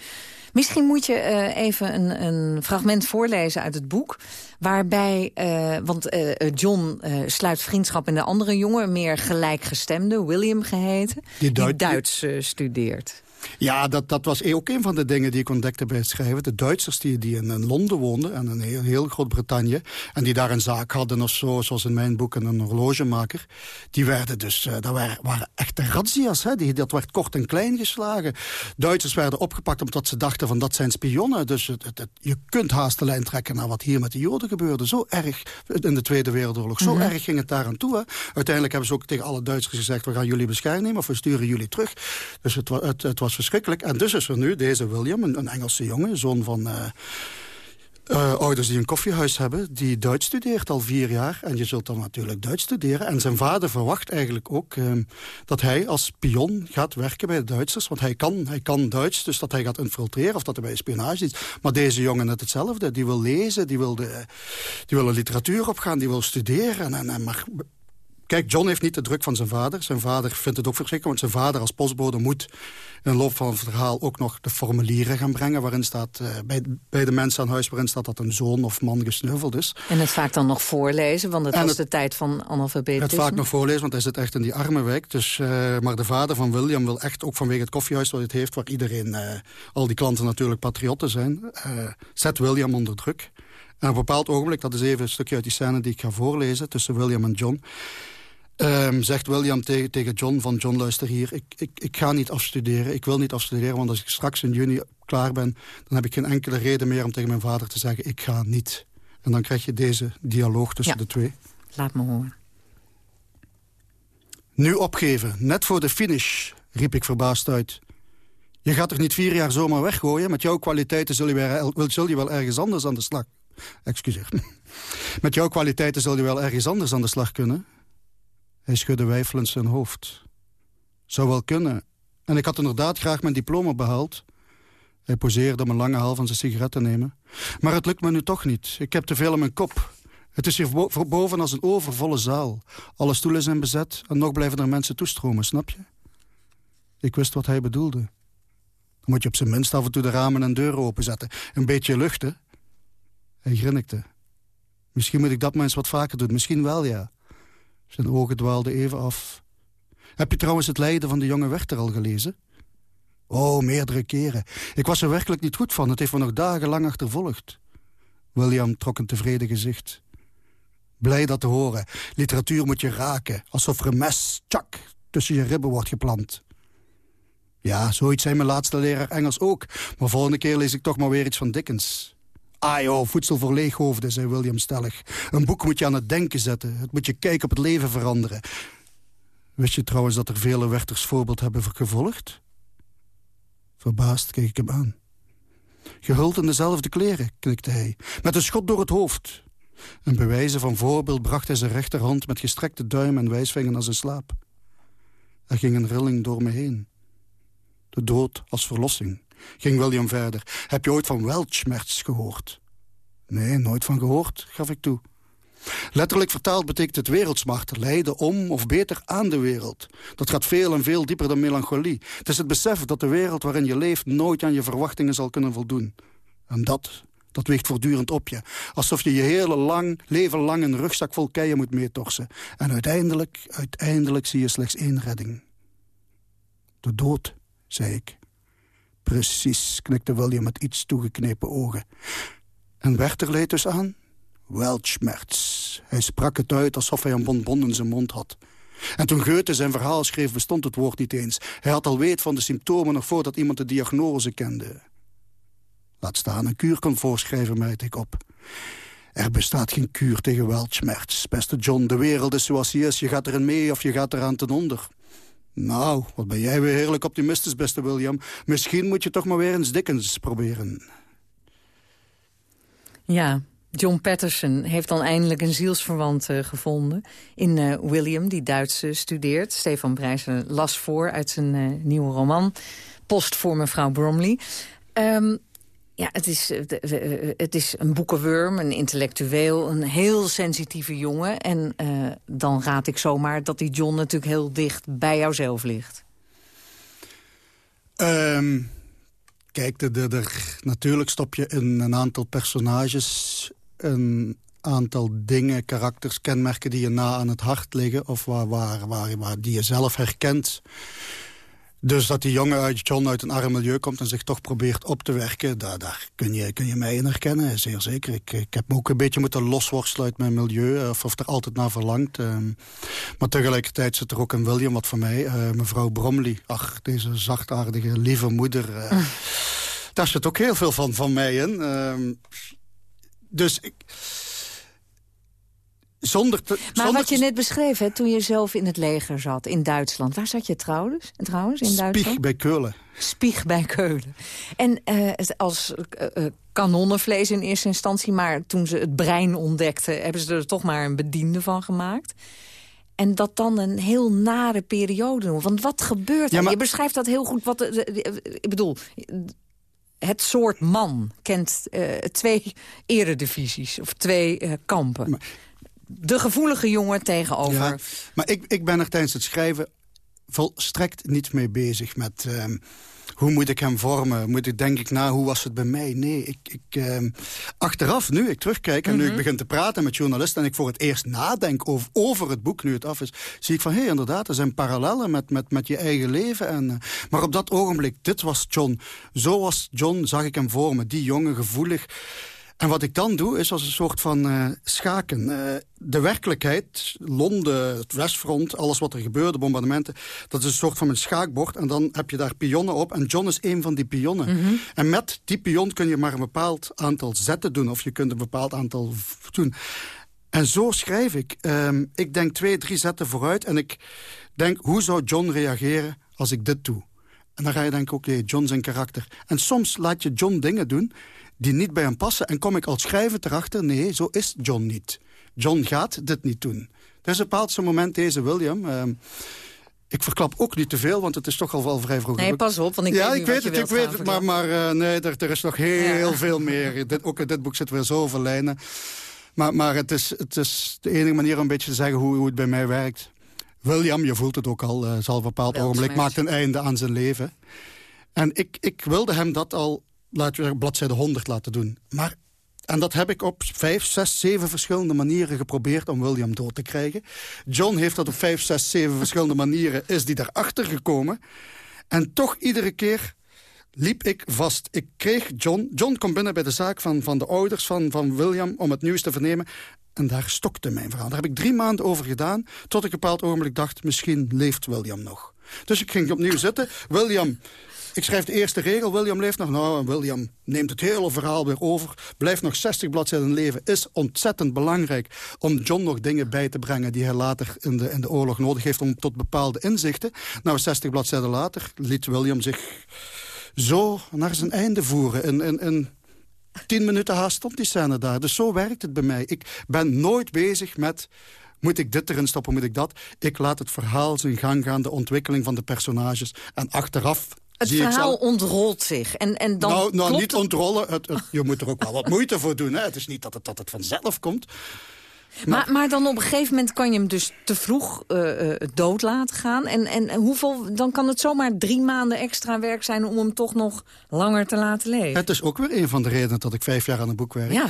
Misschien moet je uh, even een, een, fragment voorlezen uit het boek. Waarbij, uh, want uh, John sluit vriendschap met een andere jongen... meer gelijkgestemde, William geheten... die, die Duits studeert. Ja, dat, dat was ook een van de dingen die ik ontdekte bij het schrijven. De Duitsers die, die in, Londen woonden en in heel, heel Groot-Brittannië... en die daar een zaak hadden of zo, zoals in mijn boek een horlogemaker... die werden dus, uh, dat waren, waren echte razzia's. Hè? Die, dat werd kort en klein geslagen. Duitsers werden opgepakt omdat ze dachten van dat zijn spionnen. Dus het, het, je kunt haast de lijn trekken naar wat hier met de Joden gebeurde. Zo erg in de Tweede Wereldoorlog. Zo mhm. erg ging het daar aan toe. Hè? Uiteindelijk hebben ze ook tegen alle Duitsers gezegd... we gaan jullie beschermen of we sturen jullie terug. Dus het, het, het was verschrikkelijk. En dus is er nu deze William, een, Engelse jongen, zoon van... Uh, uh, ouders die een koffiehuis hebben, die Duits studeert al vier jaar. En je zult dan natuurlijk Duits studeren. En zijn vader verwacht eigenlijk ook uh, dat hij als spion gaat werken bij de Duitsers. Want hij kan, hij kan Duits, dus dat hij gaat infiltreren of dat hij bij spionage is. Maar deze jongen net hetzelfde. Die wil lezen, die wil, de, die wil literatuur opgaan, die wil studeren. En, en, maar Kijk, John heeft niet de druk van zijn vader. Zijn vader vindt het ook verschrikkelijk, want zijn vader als postbode moet in de loop van het verhaal ook nog de formulieren gaan brengen... waarin staat, uh, bij, bij de mensen aan huis waarin staat dat een zoon of man gesneuveld is. En het vaak dan nog voorlezen, want het was de tijd van analfabetisme. Het vaak nog voorlezen, want hij zit echt in die arme wijk. Dus, uh, maar de vader van William wil echt, ook vanwege het koffiehuis wat het heeft... waar iedereen, uh, al die klanten natuurlijk patriotten zijn... zet William onder druk. En op een bepaald ogenblik, dat is even een stukje uit die scène die ik ga voorlezen... tussen William en John... Um, zegt William tegen, John van John luister hier, ik, ik, ik ga niet afstuderen. Ik wil niet afstuderen, want als ik straks in juni klaar ben... dan heb ik geen enkele reden meer om tegen mijn vader te zeggen... ik ga niet. En dan krijg je deze dialoog tussen de twee. Laat me horen. Nu opgeven, net voor de finish, riep ik verbaasd uit. Je gaat toch niet vier jaar zomaar weggooien? Met jouw kwaliteiten zul je, weer, zul je wel ergens anders aan de slag... Excuseer. <laughs> Met jouw kwaliteiten zul je wel ergens anders aan de slag kunnen. Hij schudde wijfelend zijn hoofd. Zou wel kunnen. En ik had inderdaad graag mijn diploma behaald. Hij poseerde om een lange haal van zijn sigaret te nemen. Maar het lukt me nu toch niet. Ik heb te veel in mijn kop. Het is hier boven als een overvolle zaal. Alle stoelen zijn bezet en nog blijven er mensen toestromen, snap je? Ik wist wat hij bedoelde. Dan moet je op zijn minst af en toe de ramen en deuren openzetten. Een beetje luchten. Hij grinnikte. Misschien moet ik dat maar eens wat vaker doen. Misschien wel, ja. Zijn ogen dwaalden even af. Heb je trouwens het lijden van de jonge Werther al gelezen? Oh, meerdere keren. Ik was er werkelijk niet goed van. Het heeft me nog dagenlang achtervolgd. William trok een tevreden gezicht. Blij dat te horen. Literatuur moet je raken. Alsof er een mes, tjak, tussen je ribben wordt geplant. Ja, zoiets zei mijn laatste leraar Engels ook. Maar volgende keer lees ik toch maar weer iets van Dickens. Ah joh, voedsel voor leeghoofden, zei William stellig. Een boek moet je aan het denken zetten. Het moet je kijk op het leven veranderen. Wist je trouwens dat er vele Werthers voorbeeld hebben gevolgd? Verbaasd keek ik hem aan. Gehuld in dezelfde kleren, knikte hij, met een schot door het hoofd. Een bewijzen van voorbeeld bracht hij zijn rechterhand... met gestrekte duim en wijsvinger naar zijn slaap. Er ging een rilling door me heen. De dood als verlossing, ging William verder. Heb je ooit van Weltschmerz gehoord? Nee, nooit van gehoord, gaf ik toe. Letterlijk vertaald betekent het wereldsmacht, lijden om of beter aan de wereld. Dat gaat veel en veel dieper dan melancholie. Het is het besef dat de wereld waarin je leeft nooit aan je verwachtingen zal kunnen voldoen. En dat, dat weegt voortdurend op je. Alsof je je hele lang, leven lang een rugzak vol keien moet meetorsen. En uiteindelijk, uiteindelijk zie je slechts één redding. De dood, zei ik. Precies, knikte William met iets toegeknepen ogen. En Werther leed dus aan? Weltschmerz. Hij sprak het uit alsof hij een bonbon in zijn mond had. En toen Goethe zijn verhaal schreef, bestond het woord niet eens. Hij had al weet van de symptomen nog voordat iemand de diagnose kende. Laat staan een kuur kan voorschrijven, meid ik op. Er bestaat geen kuur tegen weltschmerz, beste John. De wereld is zoals die is. Je gaat erin mee of je gaat eraan ten onder. Nou, wat ben jij weer heerlijk optimistisch, beste William. Misschien moet je toch maar weer eens Dickens proberen. Ja, John Patterson heeft dan eindelijk een zielsverwant uh, gevonden... in uh, William, die Duits studeert. Stefan Brijzen las voor uit zijn nieuwe roman... Post voor mevrouw Bromley. Um, ja, het is, het is een boekenwurm, een intellectueel, een heel sensitieve jongen. En dan raad ik zomaar dat die John natuurlijk heel dicht bij jouzelf ligt. Um, kijk, natuurlijk stop je in een aantal personages een aantal dingen, karakters, kenmerken die je na aan het hart liggen... of waar, waar, waar, waar die je zelf herkent. Dus dat die jongen uit John uit een arm milieu komt... en zich toch probeert op te werken, daar, daar kun, je, kun je mij in herkennen. Zeer zeker. Ik, ik heb me ook een beetje moeten losworstelen uit mijn milieu... of, of er altijd naar verlangt. Um, maar tegelijkertijd zit er ook een William wat voor mij. Uh, mevrouw Bromley, ach, deze zachtaardige, lieve moeder... Uh, mm. Daar zit ook heel veel van, van mij in. Uh, dus ik... Zonder te, maar wat je net beschreef, hè, toen je zelf in het leger zat, in Duitsland. Waar zat je trouwens, trouwens in Duitsland? Spieg bij Keulen. Spieg bij Keulen. En uh, als uh, kanonnenvlees in eerste instantie... maar toen ze het brein ontdekten, hebben ze er toch maar een bediende van gemaakt. En dat dan een heel nare periode Want wat gebeurt er? Je beschrijft dat heel goed. Wat, ik bedoel, het soort man kent uh, twee eredivisies of twee uh, kampen. De gevoelige jongen tegenover... Ja, maar ik, ik ben er tijdens het schrijven volstrekt niet mee bezig met... Uh, hoe moet ik hem vormen? Moet ik, denk ik, na, hoe was het bij mij? Nee, ik, ik uh, achteraf, nu ik terugkijk en nu ik mhm. begin te praten met journalisten... en ik voor het eerst nadenk over, over het boek, nu het af is... zie ik van, hé, hey, inderdaad, er zijn parallellen met, met, met je eigen leven. En, uh, maar op dat ogenblik, dit was John. Zo was John, zag ik hem voor me. Die jongen, gevoelig En wat ik dan doe, is als een soort van uh, schaken. Uh, de werkelijkheid, Londen, het Westfront, alles wat er gebeurde, bombardementen... dat is een soort van een schaakbord. En dan heb je daar pionnen op. En John is een van die pionnen. Mm -hmm. En met die pion kun je maar een bepaald aantal zetten doen. Of je kunt een bepaald aantal doen. En zo schrijf ik. Um, ik denk twee, drie zetten vooruit. En ik denk, hoe zou John reageren als ik dit doe? En dan ga je denken, oké, okay, John zijn karakter. En soms laat je John dingen doen die niet bij hem passen. En kom ik als schrijver erachter, nee, zo is John niet. John gaat dit niet doen. Er is een bepaald zo'n moment, deze William... Uh, ik verklap ook niet te veel, want het is toch al wel vrij vroeg. Nee, pas op, want ik ja, weet ik weet het, ik weet het, maar, maar uh, nee, er, er, is nog heel ja. <laughs> veel meer. Dit, ook in dit boek zit weer zoveel lijnen. Maar, maar het, is, het is de enige manier om een beetje te zeggen hoe, hoe het bij mij werkt. William, je voelt het ook al, uh, zal op een bepaald ogenblik maakt een einde aan zijn leven. En ik, ik wilde hem dat al, laten we zeggen, bladzijde 100 laten doen. Maar, en dat heb ik op vijf, zes, zeven verschillende manieren geprobeerd om William dood te krijgen. John heeft dat op vijf, zes, zeven verschillende manieren, is die daarachter gekomen. En toch iedere keer liep ik vast. Ik kreeg John... John komt binnen bij de zaak van, van de ouders van, van William... om het nieuws te vernemen. En daar stokte mijn verhaal. Daar heb ik drie maanden over gedaan... tot ik een bepaald ogenblik dacht... misschien leeft William nog. Dus ik ging opnieuw zitten. William... Ik schrijf de eerste regel, William leeft nog. Nou, William neemt het hele verhaal weer over. Blijft nog 60 bladzijden leven. Is ontzettend belangrijk om John nog dingen bij te brengen... die hij later in de, in de oorlog nodig heeft om tot bepaalde inzichten. Nou, 60 bladzijden later liet William zich zo naar zijn einde voeren. In, in, in tien minuten haast stond die scène daar. Dus zo werkt het bij mij. Ik ben nooit bezig met... Moet ik dit erin stoppen, moet ik dat? Ik laat het verhaal zijn gang gaan, de ontwikkeling van de personages. En achteraf het zie verhaal ontrolt zich. En, en dan nou, nou klopt niet ontrollen. Het, het- je moet er ook wel wat moeite voor doen. Hè. Het is niet dat het, dat het vanzelf komt. Maar, maar dan op een gegeven moment kan je hem dus te vroeg eh, eh, dood laten gaan. En, en hoeveel, dan kan het zomaar drie maanden extra werk zijn... om hem toch nog langer te laten leven. Het is ook weer een van de redenen dat ik vijf jaar aan een boek werk. Ja.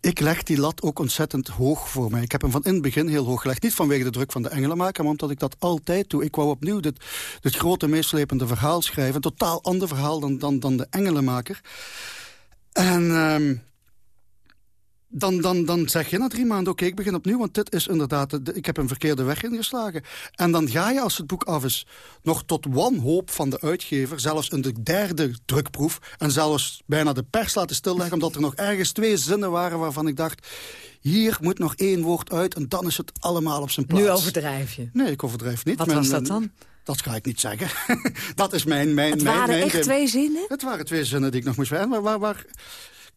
Ik leg die lat ook ontzettend hoog voor mij. Ik heb hem van in het begin heel hoog gelegd. Niet vanwege de druk van de Engelenmaker, maar omdat ik dat altijd doe. Ik wou opnieuw dit, dit grote, meeslepende verhaal schrijven. Een totaal ander verhaal dan, dan, dan de Engelenmaker. En... ehm, dan, dan, dan zeg je na drie maanden, oké, ik begin opnieuw... want dit is inderdaad, de- ik heb een verkeerde weg ingeslagen. En dan ga je, als het boek af is, nog tot wanhoop van de uitgever... zelfs in de derde drukproef... en zelfs bijna de pers laten stilleggen... omdat er nog ergens twee zinnen waren waarvan ik dacht... hier moet nog één woord uit en dan is het allemaal op zijn plaats. Nu overdrijf je. Nee, ik overdrijf niet. Wat was dat dan? Dat ga ik niet zeggen. <laughs> dat is mijn... mijn Het mijn, waren mijn echt twee zinnen? Het waren twee zinnen die ik nog moest... Waar, waar, waar,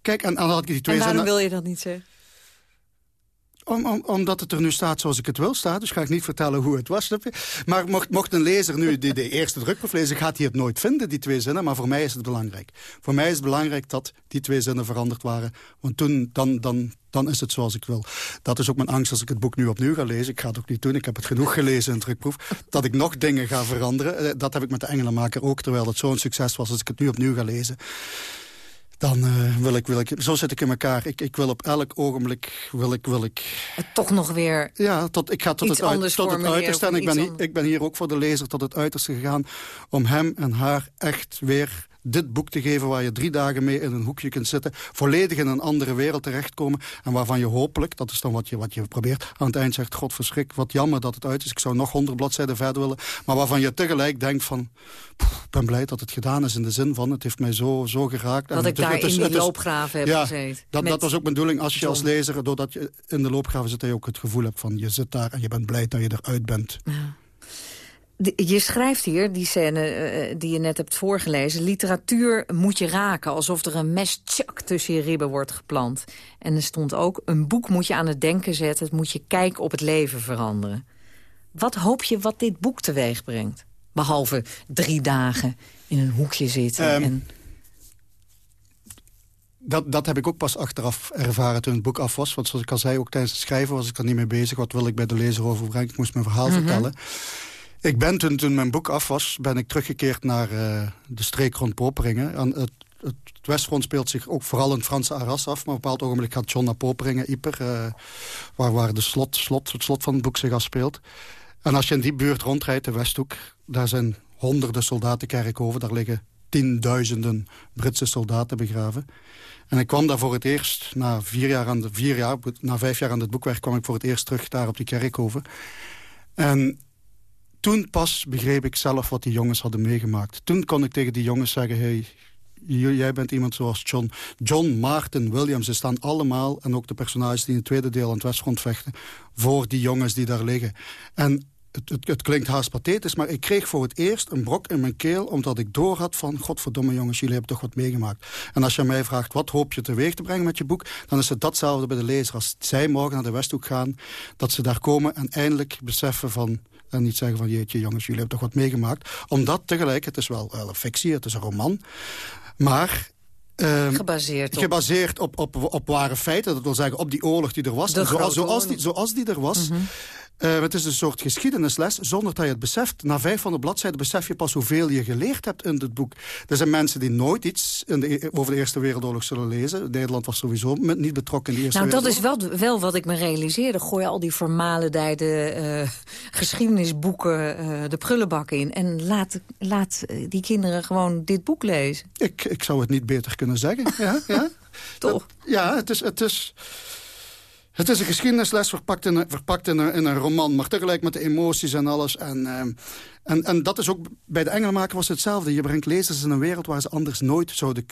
kijk, en, dan had ik die twee En waarom zinnen... wil je dat niet zeggen? Om, om, omdat het er nu staat zoals ik het wil staat. Dus ga ik niet vertellen hoe het was. Maar mocht, mocht een lezer nu de, de eerste drukproef lezen... gaat hij het nooit vinden, die twee zinnen. Maar voor mij is het belangrijk. Voor mij is het belangrijk dat die twee zinnen veranderd waren. Want toen, dan, dan, dan is het zoals ik wil. Dat is ook mijn angst als ik het boek nu opnieuw ga lezen. Ik ga het ook niet doen. Ik heb het genoeg gelezen in de drukproef. Dat ik nog dingen ga veranderen. Eh, Dat heb ik met de Engelenmaker ook. Terwijl het zo'n succes was als ik het nu opnieuw ga lezen dan eh, wil, ik, wil ik... Zo zit ik in elkaar. Ik, ik wil op elk ogenblik... Wil ik, wil ik, Het toch nog weer... ja, tot, ik ga tot het, uit- tot het uiterste. En ik ben, hier, ik ben hier ook voor de lezer tot het uiterste gegaan... om hem en haar echt weer dit boek te geven... waar je drie dagen mee in een hoekje kunt zitten... volledig in een andere wereld terechtkomen... en waarvan je hopelijk, dat is dan wat je, wat je probeert... aan het eind zegt, god verschrik, wat jammer dat het uit is. Ik zou nog honderd bladzijden verder willen. Maar waarvan je tegelijk denkt van... "Poeh, Ik ben blij dat het gedaan is in de zin van... het heeft mij zo, zo geraakt. Dat En ik het daar het is- in die loopgraven heb ja, gezeten. Dat, dat was ook mijn bedoeling. Als je als lezer, doordat je in de loopgraven zit... dat je ook het gevoel hebt van je zit daar en je bent blij dat je eruit bent. De- je schrijft hier, die scène eh, die je net hebt voorgelezen... literatuur moet je raken, alsof er een mes tjak tussen je ribben wordt geplant. En er stond ook, een boek moet je aan het denken zetten... het moet je kijk op het leven veranderen. Wat hoop je wat dit boek teweeg brengt? Behalve drie dagen in een hoekje zitten. Ehm, en, Dat, dat heb ik ook pas achteraf ervaren toen het boek af was. Want zoals ik al zei, ook tijdens het schrijven was ik er niet mee bezig. Wat wil ik bij de lezer overbrengen? Ik moest mijn verhaal Mhm. vertellen. Ik ben toen, mijn boek af was, ben ik teruggekeerd naar eh, de streek rond Poperingen. En het, het Westfront speelt zich ook vooral in Franse Arras af. Maar op een bepaald ogenblik gaat John naar Poperingen, Yper. eh, waar, waar de slot, slot, het slot van het boek zich afspeelt. En als je in die buurt rondrijdt, de Westhoek... daar zijn honderden soldaten kerkhoven. Daar liggen tienduizenden Britse soldaten begraven. En ik kwam daar voor het eerst, na, vier jaar aan de, vier jaar, na vijf jaar aan het boekwerk... kwam ik voor het eerst terug daar op die kerkhoven. En toen pas begreep ik zelf wat die jongens hadden meegemaakt. Toen kon ik tegen die jongens zeggen... Hey, jij bent iemand zoals John. John, Maarten, Williams, ze staan allemaal... en ook de personages die in het tweede deel aan het Westfront vechten... voor die jongens die daar liggen. En het, het, het, klinkt haast pathetisch, maar ik kreeg voor het eerst een brok in mijn keel... omdat ik doorhad van, godverdomme jongens, jullie hebben toch wat meegemaakt. En als je mij vraagt, wat hoop je teweeg te brengen met je boek... dan is het datzelfde bij de lezer. Als zij morgen naar de Westhoek gaan, dat ze daar komen... en eindelijk beseffen van, en niet zeggen van, jeetje jongens, jullie hebben toch wat meegemaakt. Omdat tegelijk, het is wel, wel een fictie, het is een roman... maar Um, gebaseerd, op. gebaseerd op, op, op, ware feiten. Dat wil zeggen op die oorlog die er was. Zoals, zoals, die, zoals die er was. Mm uh, het is een soort geschiedenisles zonder dat je het beseft. Na 500 bladzijden besef je pas hoeveel je geleerd hebt in dit boek. Er zijn mensen die nooit iets in de, e- over de Eerste Wereldoorlog zullen lezen. Nederland was sowieso niet betrokken in de Eerste nou, Nou, dat is wel, wel wat ik me realiseerde. Gooi al die vermalendijde uh, geschiedenisboeken uh, de prullenbak in. En laat, laat die kinderen gewoon dit boek lezen. Ik, ik zou het niet beter kunnen zeggen. ja, ja. <laughs> Toch? ja, het is... Het is het is een geschiedenisles verpakt in, verpakt in, een, in een roman, maar tegelijk met de emoties en alles. En, ehm, en, en dat is ook, bij de Engelmaker was hetzelfde. Je brengt lezers in een wereld waar ze anders nooit zouden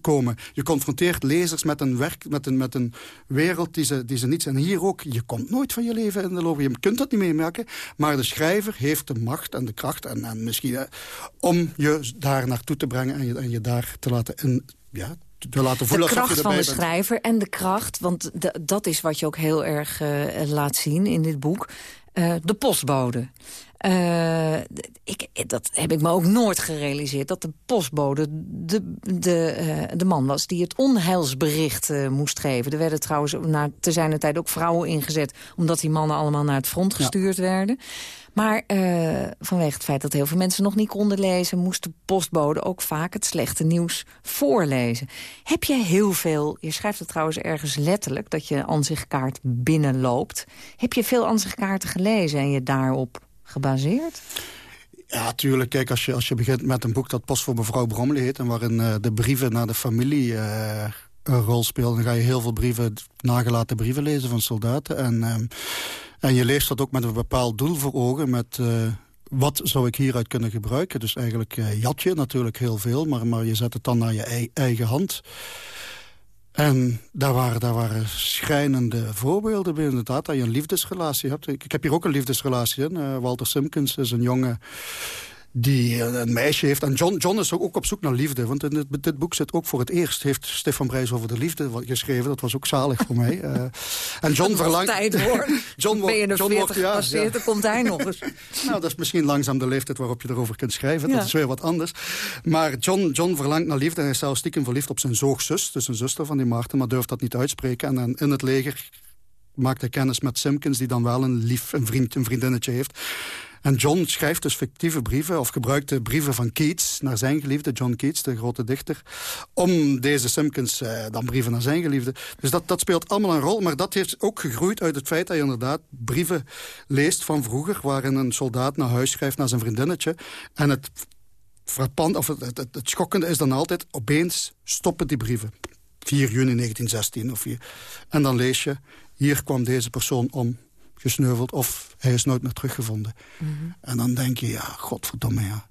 komen. Je confronteert lezers met een, werk, met een, met een wereld die ze, die ze niet zijn. Hier ook, je komt nooit van je leven in de loop. Je kunt dat niet meemaken. Maar de schrijver heeft de macht en de kracht en, en misschien, eh, om je daar naartoe te brengen en je, en je daar te laten in, ja, te laten voelen. De kracht van de schrijver en de kracht, want dat is wat je ook heel erg uh, laat zien in dit boek. Uh, de postbode. Uh, ik, dat heb ik me ook nooit gerealiseerd. Dat de postbode de, de, uh, de man was die het onheilsbericht uh, moest geven. Er werden trouwens na, te zijn tijd ook vrouwen ingezet... omdat die mannen allemaal naar het front gestuurd ja. werden. Maar vanwege het feit dat heel veel mensen nog niet konden lezen... moest de postbode ook vaak het slechte nieuws voorlezen. Heb je heel veel, je schrijft het trouwens ergens letterlijk... dat je ansichtkaart binnenloopt. Heb je veel ansichtkaarten gelezen en je daarop gebaseerd? Ja, tuurlijk. Kijk, als je, als je begint met een boek dat Post voor mevrouw Brommel heet... en waarin uh, de brieven naar de familie uh, een rol spelen... dan ga je heel veel brieven, nagelaten brieven lezen van soldaten. En... Uh, en je leest dat ook met een bepaald doel voor ogen. Met uh, wat zou ik hieruit kunnen gebruiken. Dus eigenlijk jat je natuurlijk heel veel. Maar, maar je zet het dan naar je eigen hand. En daar waren, daar waren schrijnende voorbeelden bij. Inderdaad, dat je een liefdesrelatie hebt. Ik, heb hier ook een liefdesrelatie in. Uh, Walter Simpkins is een jongen die een meisje heeft. En John, John is ook op zoek naar liefde. Want in dit, dit boek zit ook voor het eerst... heeft Stefan Brijs over de liefde geschreven. Dat was ook zalig voor mij. Uh, en John <laughs> verlangt... tijd hoor. <laughs> John ben je er John 40 ja, gepasseerd, ja. dan komt hij nog eens. <laughs> nou, dat is misschien langzaam de leeftijd waarop je erover kunt schrijven. Ja. Dat is weer wat anders. Maar John, John verlangt naar liefde. En hij is zelfs stiekem verliefd op zijn zoogzus. Dus een zuster van die Maarten. Maar durft dat niet uitspreken. En dan in het leger maakt hij kennis met Simpkins... die dan wel een lief, een vriend, een vriendinnetje heeft. En John schrijft dus fictieve brieven, of gebruikt de brieven van Keats naar zijn geliefde, John Keats, de grote dichter, om deze Simpkins eh, dan brieven naar zijn geliefde. Dus dat, dat speelt allemaal een rol, maar dat heeft ook gegroeid uit het feit dat je inderdaad brieven leest van vroeger, waarin een soldaat naar huis schrijft naar zijn vriendinnetje. En het frappant, of het, het, schokkende is dan altijd, opeens stoppen die brieven. 4 juni 1916 of 4. En dan lees je, hier kwam deze persoon om gesneuveld of hij is nooit meer teruggevonden. Mm -hmm. En dan denk je, ja, godverdomme, ja.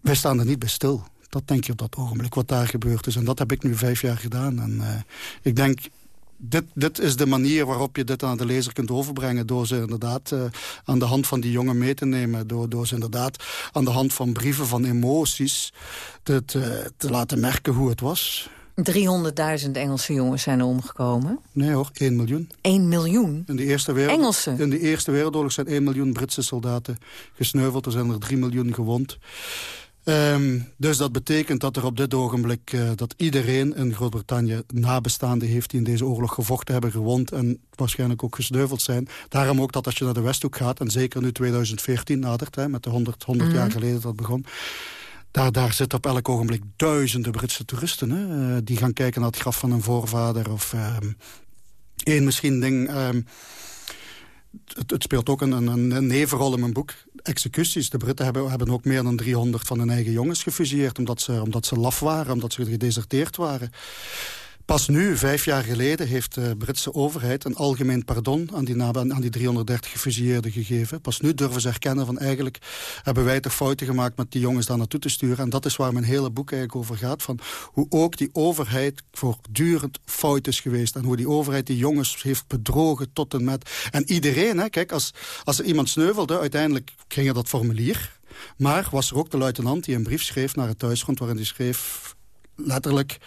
Wij staan er niet bij stil. Dat denk je op dat ogenblik, wat daar gebeurd is. En dat heb ik nu vijf jaar gedaan. En uh, ik denk, dit, dit is de manier waarop je dit aan de lezer kunt overbrengen... door ze inderdaad uh, aan de hand van die jongen mee te nemen. Door, door ze inderdaad aan de hand van brieven, van emoties... te, te, te laten merken hoe het was... 300.000 Engelse jongens zijn er omgekomen. Nee hoor, 1 miljoen. 1 miljoen? In de Eerste, wereld, Engelsen? In de Eerste Wereldoorlog zijn 1 miljoen Britse soldaten gesneuveld. Er zijn er 3 miljoen gewond. Um, dus dat betekent dat er op dit ogenblik... Uh, dat iedereen in Groot-Brittannië nabestaanden heeft... die in deze oorlog gevochten hebben, gewond... en waarschijnlijk ook gesneuveld zijn. Daarom ook dat als je naar de Westhoek gaat... en zeker nu 2014 nadert, hè, met de 100, 100 mm -hmm. jaar geleden dat begon... Daar, daar zitten op elk ogenblik duizenden Britse toeristen... Hè, uh, die gaan kijken naar het graf van een voorvader. Of uh, één misschien ding... Uh, het, het, speelt ook een, een, een nevenrol in mijn boek. Executies. De Britten hebben, hebben ook meer dan 300 van hun eigen jongens gefusilleerd... omdat ze, omdat ze laf waren, omdat ze gedeserteerd waren. Pas nu, vijf jaar geleden, heeft de Britse overheid een algemeen pardon aan die, aan die 330 gefusilleerden gegeven. Pas nu durven ze erkennen van eigenlijk hebben wij toch fouten gemaakt met die jongens daar naartoe te sturen. En dat is waar mijn hele boek eigenlijk over gaat. Van hoe ook die overheid voortdurend fout is geweest. En hoe die overheid die jongens heeft bedrogen tot en met. En iedereen, hè, kijk, als, als er iemand sneuvelde, uiteindelijk ging er dat formulier. Maar was er ook de luitenant die een brief schreef naar het thuisgrond... waarin hij schreef letterlijk...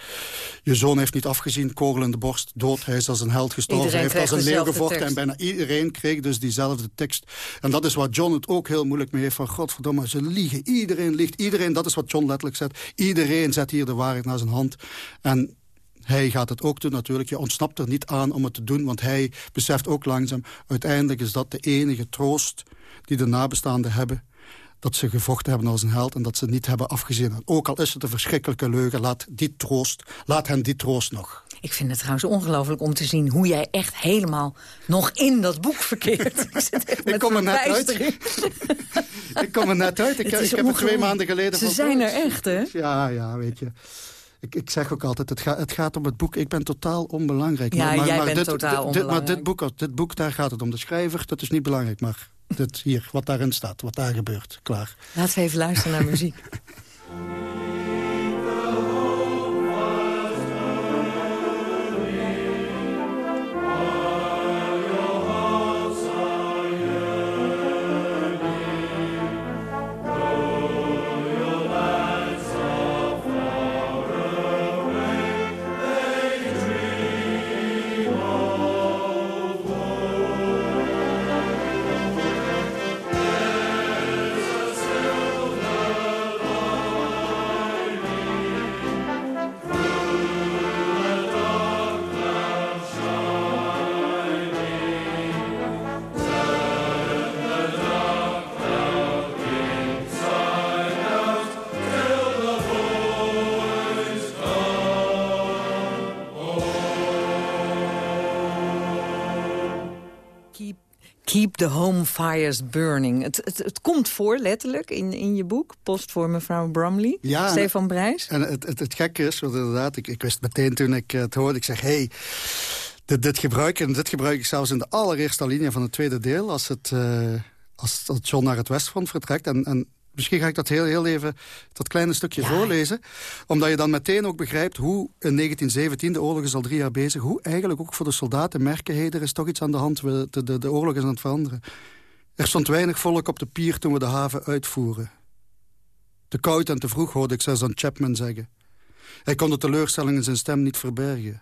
je zoon heeft niet afgezien, kogel in de borst, dood. Hij is als een held gestorven, hij heeft als een leeuw gevochten... en bijna iedereen kreeg dus diezelfde tekst. En dat is wat John het ook heel moeilijk mee heeft. Van godverdomme, ze liegen. Iedereen liegt. Iedereen, dat is wat John letterlijk zegt. Iedereen zet hier de waarheid naar zijn hand. En hij gaat het ook doen natuurlijk. Je ontsnapt er niet aan om het te doen, want hij beseft ook langzaam... uiteindelijk is dat de enige troost die de nabestaanden hebben dat ze gevochten hebben als een held en dat ze niet hebben afgezien. ook al is het een verschrikkelijke leugen, laat, die troost, laat hen die troost nog. Ik vind het trouwens ongelooflijk om te zien hoe jij echt helemaal nog in dat boek verkeert. <laughs> ik, <laughs> ik kom er net uit. ik kom er net uit. Ik, ik heb het twee maanden geleden... Ze zijn er echt, hè? Ja, ja, weet je. Ik, ik, zeg ook altijd, het, gaat het gaat om het boek. Ik ben totaal onbelangrijk. Ja, maar, jij maar bent dit, totaal dit, onbelangrijk. Maar dit boek, dit boek, daar gaat het om. De schrijver, dat is niet belangrijk. Maar dit hier, wat daarin staat, wat daar gebeurt. Klaar. Laten we even luisteren naar muziek. <laughs> Keep the home fires burning. Het, het, het komt voor, letterlijk, in, in je boek. Post voor mevrouw Bromley. Ja, Stefan Brijs. En het, het, het gekke is, want inderdaad, ik, ik wist meteen toen ik het hoorde... ik zeg, hey, dit, dit gebruik en dit gebruik ik zelfs in de allereerste linie van het tweede deel... als, het, uh, als, als John naar het Westfront vertrekt. En, en Misschien ga ik dat heel, heel even, dat kleine stukje voorlezen. Omdat je dan meteen ook begrijpt hoe in 1917, de oorlog is al drie jaar bezig... hoe eigenlijk ook voor de soldaten merken... hey, er is toch iets aan de hand, de, de, de oorlog is aan het veranderen. Er stond weinig volk op de pier toen we de haven uitvoeren. Te koud en te vroeg hoorde ik zelfs aan Chapman zeggen. Hij kon de teleurstelling in zijn stem niet verbergen.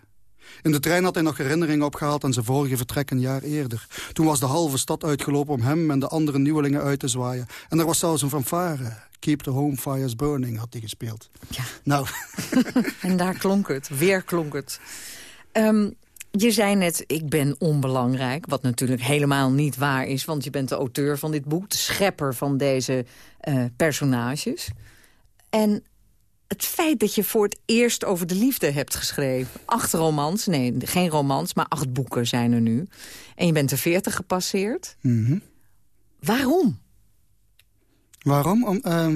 In de trein had hij nog herinneringen opgehaald aan zijn vorige vertrek een jaar eerder. Toen was de halve stad uitgelopen om hem en de andere nieuwelingen uit te zwaaien. En er was zelfs een fanfare. Keep the home fires burning had hij gespeeld. Ja. Nou. <laughs> en daar klonk het, weer klonk het. Ehm, je zei net, ik ben onbelangrijk, wat natuurlijk helemaal niet waar is... want je bent de auteur van dit boek, de schepper van deze uh, personages. En het feit dat je voor het eerst over de liefde hebt geschreven. Acht romans, nee, geen romans, maar acht boeken zijn er nu. En je bent de veertig gepasseerd. Mm Waarom? Waarom? Om, uh,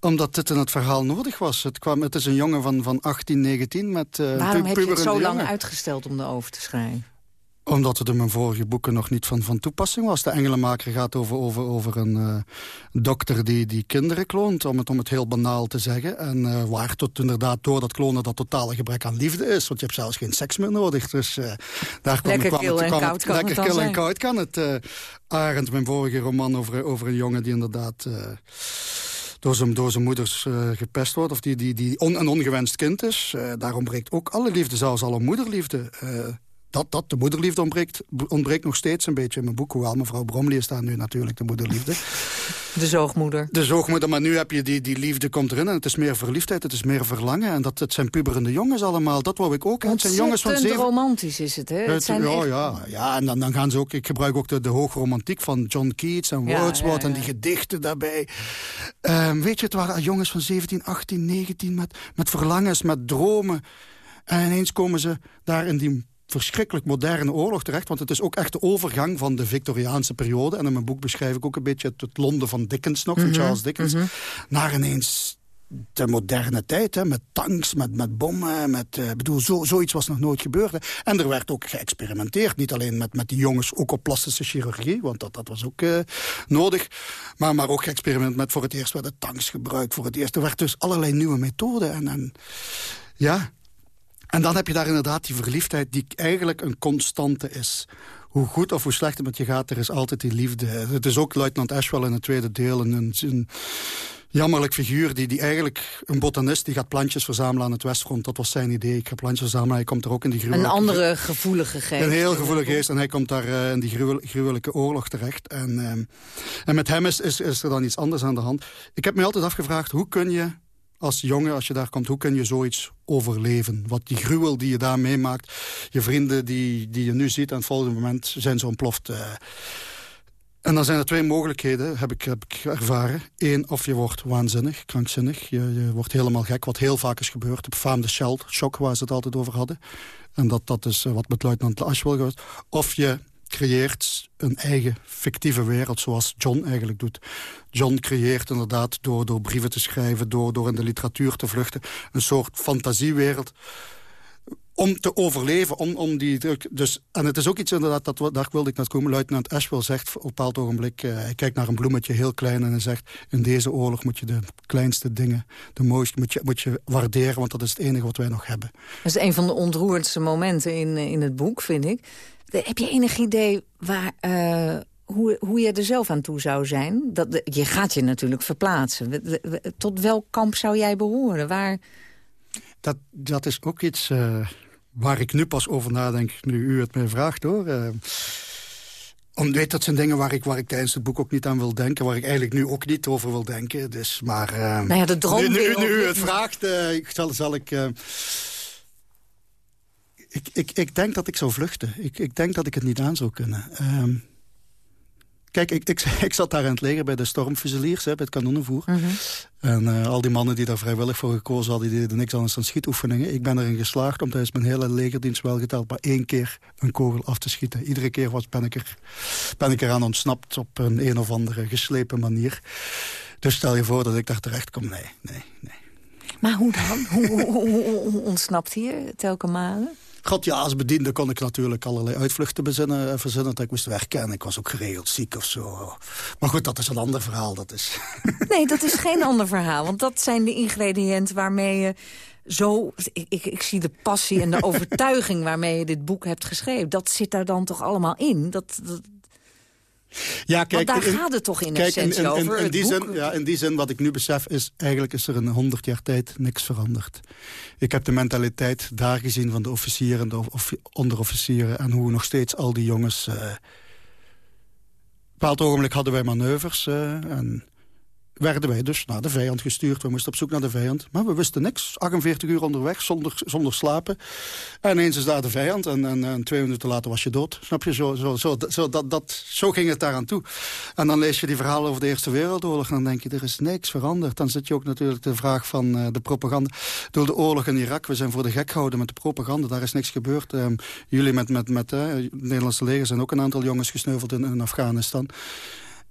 omdat dit in het verhaal nodig was. Het, kwam, het is een jongen van, van 18, 19 met uh, Waarom heb je het zo lang uitgesteld om erover te schrijven? Omdat het in mijn vorige boeken nog niet van, van toepassing was. De Engelenmaker gaat over, over, over een uh, dokter die, die kinderen kloont, om het, om het heel banaal te zeggen. En uh, waar tot inderdaad door dat klonen dat totale gebrek aan liefde is. Want je hebt zelfs geen seks meer nodig. Dus uh, daar kwam, lekker kwam, het, en kwam koud het, kan lekker kil en koud kan het. Arend, mijn vorige roman over, over een jongen die inderdaad door zijn, door zijn moeders uh, gepest wordt... of die, die, die on, een ongewenst kind is. Uh, daar ontbreekt ook alle liefde, zelfs alle moederliefde. Uh, dat, dat de moederliefde ontbreekt, ontbreekt nog steeds een beetje in mijn boek. Hoewel mevrouw Bromley is daar nu natuurlijk de moederliefde. <laughs> De zoogmoeder. De zoogmoeder, maar nu heb je die, die liefde komt erin. En het is meer verliefdheid, het is meer verlangen. En dat, het zijn puberende jongens allemaal. Dat wou ik ook. Het zijn jongens van zeven... romantisch is het, hè? Het, het zijn ja, echt... ja, ja, en dan, dan gaan ze ook... Ik gebruik ook de, de hoogromantiek van John Keats en Wordsworth... ja, ja. en die gedichten daarbij. Ehm, weet je, het waren jongens van 17, 18, 19... met, met verlangens, met dromen. En ineens komen ze daar in die verschrikkelijk moderne oorlog terecht. Want het is ook echt de overgang van de Victoriaanse periode. En in mijn boek beschrijf ik ook een beetje het, Londen van Dickens nog, van mhm, Charles Dickens. Mhm. Naar ineens de moderne tijd, hè, met tanks, met, met bommen. Met, uh, bedoel, zo, zoiets was nog nooit gebeurd. En er werd ook geëxperimenteerd. Niet alleen met, met die jongens, ook op plastische chirurgie. Want dat, dat was ook uh, nodig. Maar, maar ook geëxperiment met voor het eerst werden tanks gebruikt. Voor het eerst. Er werd dus allerlei nieuwe methoden. En, en ja, en dan heb je daar inderdaad die verliefdheid die eigenlijk een constante is. Hoe goed of hoe slecht het met je gaat, er is altijd die liefde. Het is ook luitenant Ashwell in het tweede deel een, een jammerlijk figuur. Die, die eigenlijk een botanist die gaat plantjes verzamelen aan het westfront. Dat was zijn idee. Ik ga plantjes verzamelen. Hij komt er ook in die gruwelijke... Een andere gevoelige geest. Een heel gevoelige geest. En hij komt daar uh, in die gruwelijke oorlog terecht. En, uh, en met hem is, is, is er dan iets anders aan de hand. Ik heb me altijd afgevraagd, hoe kun je als jongen, als je daar komt, hoe kun je zoiets overleven? Wat die gruwel die je daar meemaakt, je vrienden die, die je nu ziet... en het volgende moment zijn ze ontploft... Uh, en dan zijn er twee mogelijkheden, heb ik, heb ik ervaren. Eén, of je wordt waanzinnig, krankzinnig. Je, je wordt helemaal gek, wat heel vaak is gebeurd. De befaamde Shell shock, waar ze het altijd over hadden. En dat, dat is eh, wat met luitenant Ashwell geweest. Of je creëert een eigen fictieve wereld, zoals John eigenlijk doet. John creëert inderdaad door, door brieven te schrijven... Door, door in de literatuur te vluchten, een soort fantasiewereld om te overleven, om, om die druk... Dus, en het is ook iets inderdaad, dat, daar wilde ik naar komen. Luitenant Ashwell zegt op een bepaald ogenblik... Uh, hij kijkt naar een bloemetje, heel klein, en hij zegt... in deze oorlog moet je de kleinste dingen, de mooiste, moet je, moet je waarderen... want dat is het enige wat wij nog hebben. Dat is een van de ontroerendste momenten in, in het boek, vind ik. Heb je enig idee waar... Uh, hoe, hoe je er zelf aan toe zou zijn? Dat, je gaat je natuurlijk verplaatsen. Tot welk kamp zou jij behoren? Waar... Dat, dat is ook iets... Uh, waar ik nu pas over nadenk, nu u het mij vraagt hoor. Uh, om, weet, dat zijn dingen waar ik, waar ik tijdens het boek ook niet aan wil denken. Waar ik eigenlijk nu ook niet over wil denken. Dus, maar uh, nou ja, de nu, nu, nu, u het vraagt, zal, zal ik... ik, ik, ik denk dat ik zou vluchten. Ik, ik denk dat ik het niet aan zou kunnen. Ehm, Kijk, ik, ik, <laughs> ik, zat daar in het leger bij de stormfusiliers, hè, bij het kanonnenvoer. Mhm. En uh, al die mannen die daar vrijwillig voor gekozen hadden... die deden niks anders dan schietoefeningen. Ik ben erin geslaagd om tijdens mijn hele legerdienst wel geteld... maar één keer een kogel af te schieten. Iedere keer was, ben, ik er, ben ik eraan ontsnapt op een een of andere geslepen manier. Dus stel je voor dat ik daar terecht kom. Nee, nee, nee. Maar hoe dan? hoe, hoe, hoe, ontsnapt hier telke malen? God, ja, als bediende kon ik natuurlijk allerlei uitvluchten bezinnen, eh, verzinnen. Dat ik moest werken ik was ook geregeld ziek of zo. Maar goed, dat is een ander verhaal. Dat is... <laughs> Nee, dat is geen ander verhaal. Want dat zijn de ingrediënten waarmee je zo... Ik, ik, ik, zie de passie en de <laughs> overtuiging waarmee je dit boek hebt geschreven. Dat zit daar dan toch allemaal in? Dat, dat, ja, kijk, Want daar gaat het toch in kijk, essentie in, in, over, in, die zin, ja, in die zin, wat ik nu besef, is eigenlijk is er in honderd jaar tijd niks veranderd. Ik heb de mentaliteit daar gezien van de officieren, de onderofficieren... en hoe nog steeds al die jongens... Uh, op een bepaald ogenblik hadden wij manoeuvres... Uh, en werden wij dus naar de vijand gestuurd. We moesten op zoek naar de vijand. Maar we wisten niks. 48 uur onderweg, zonder, zonder slapen. En ineens is daar de vijand. En, en, en twee minuten later was je dood. Snap je? Zo, zo, zo, zo, dat, dat, zo ging het daaraan toe. En dan lees je die verhalen over de Eerste Wereldoorlog. En dan denk je, er is niks veranderd. Dan zit je ook natuurlijk de vraag van uh, de propaganda. Door de oorlog in Irak, we zijn voor de gek gehouden met de propaganda. Daar is niks gebeurd. Um, jullie met, met, met uh, het Nederlandse leger zijn ook een aantal jongens gesneuveld in Afghanistan.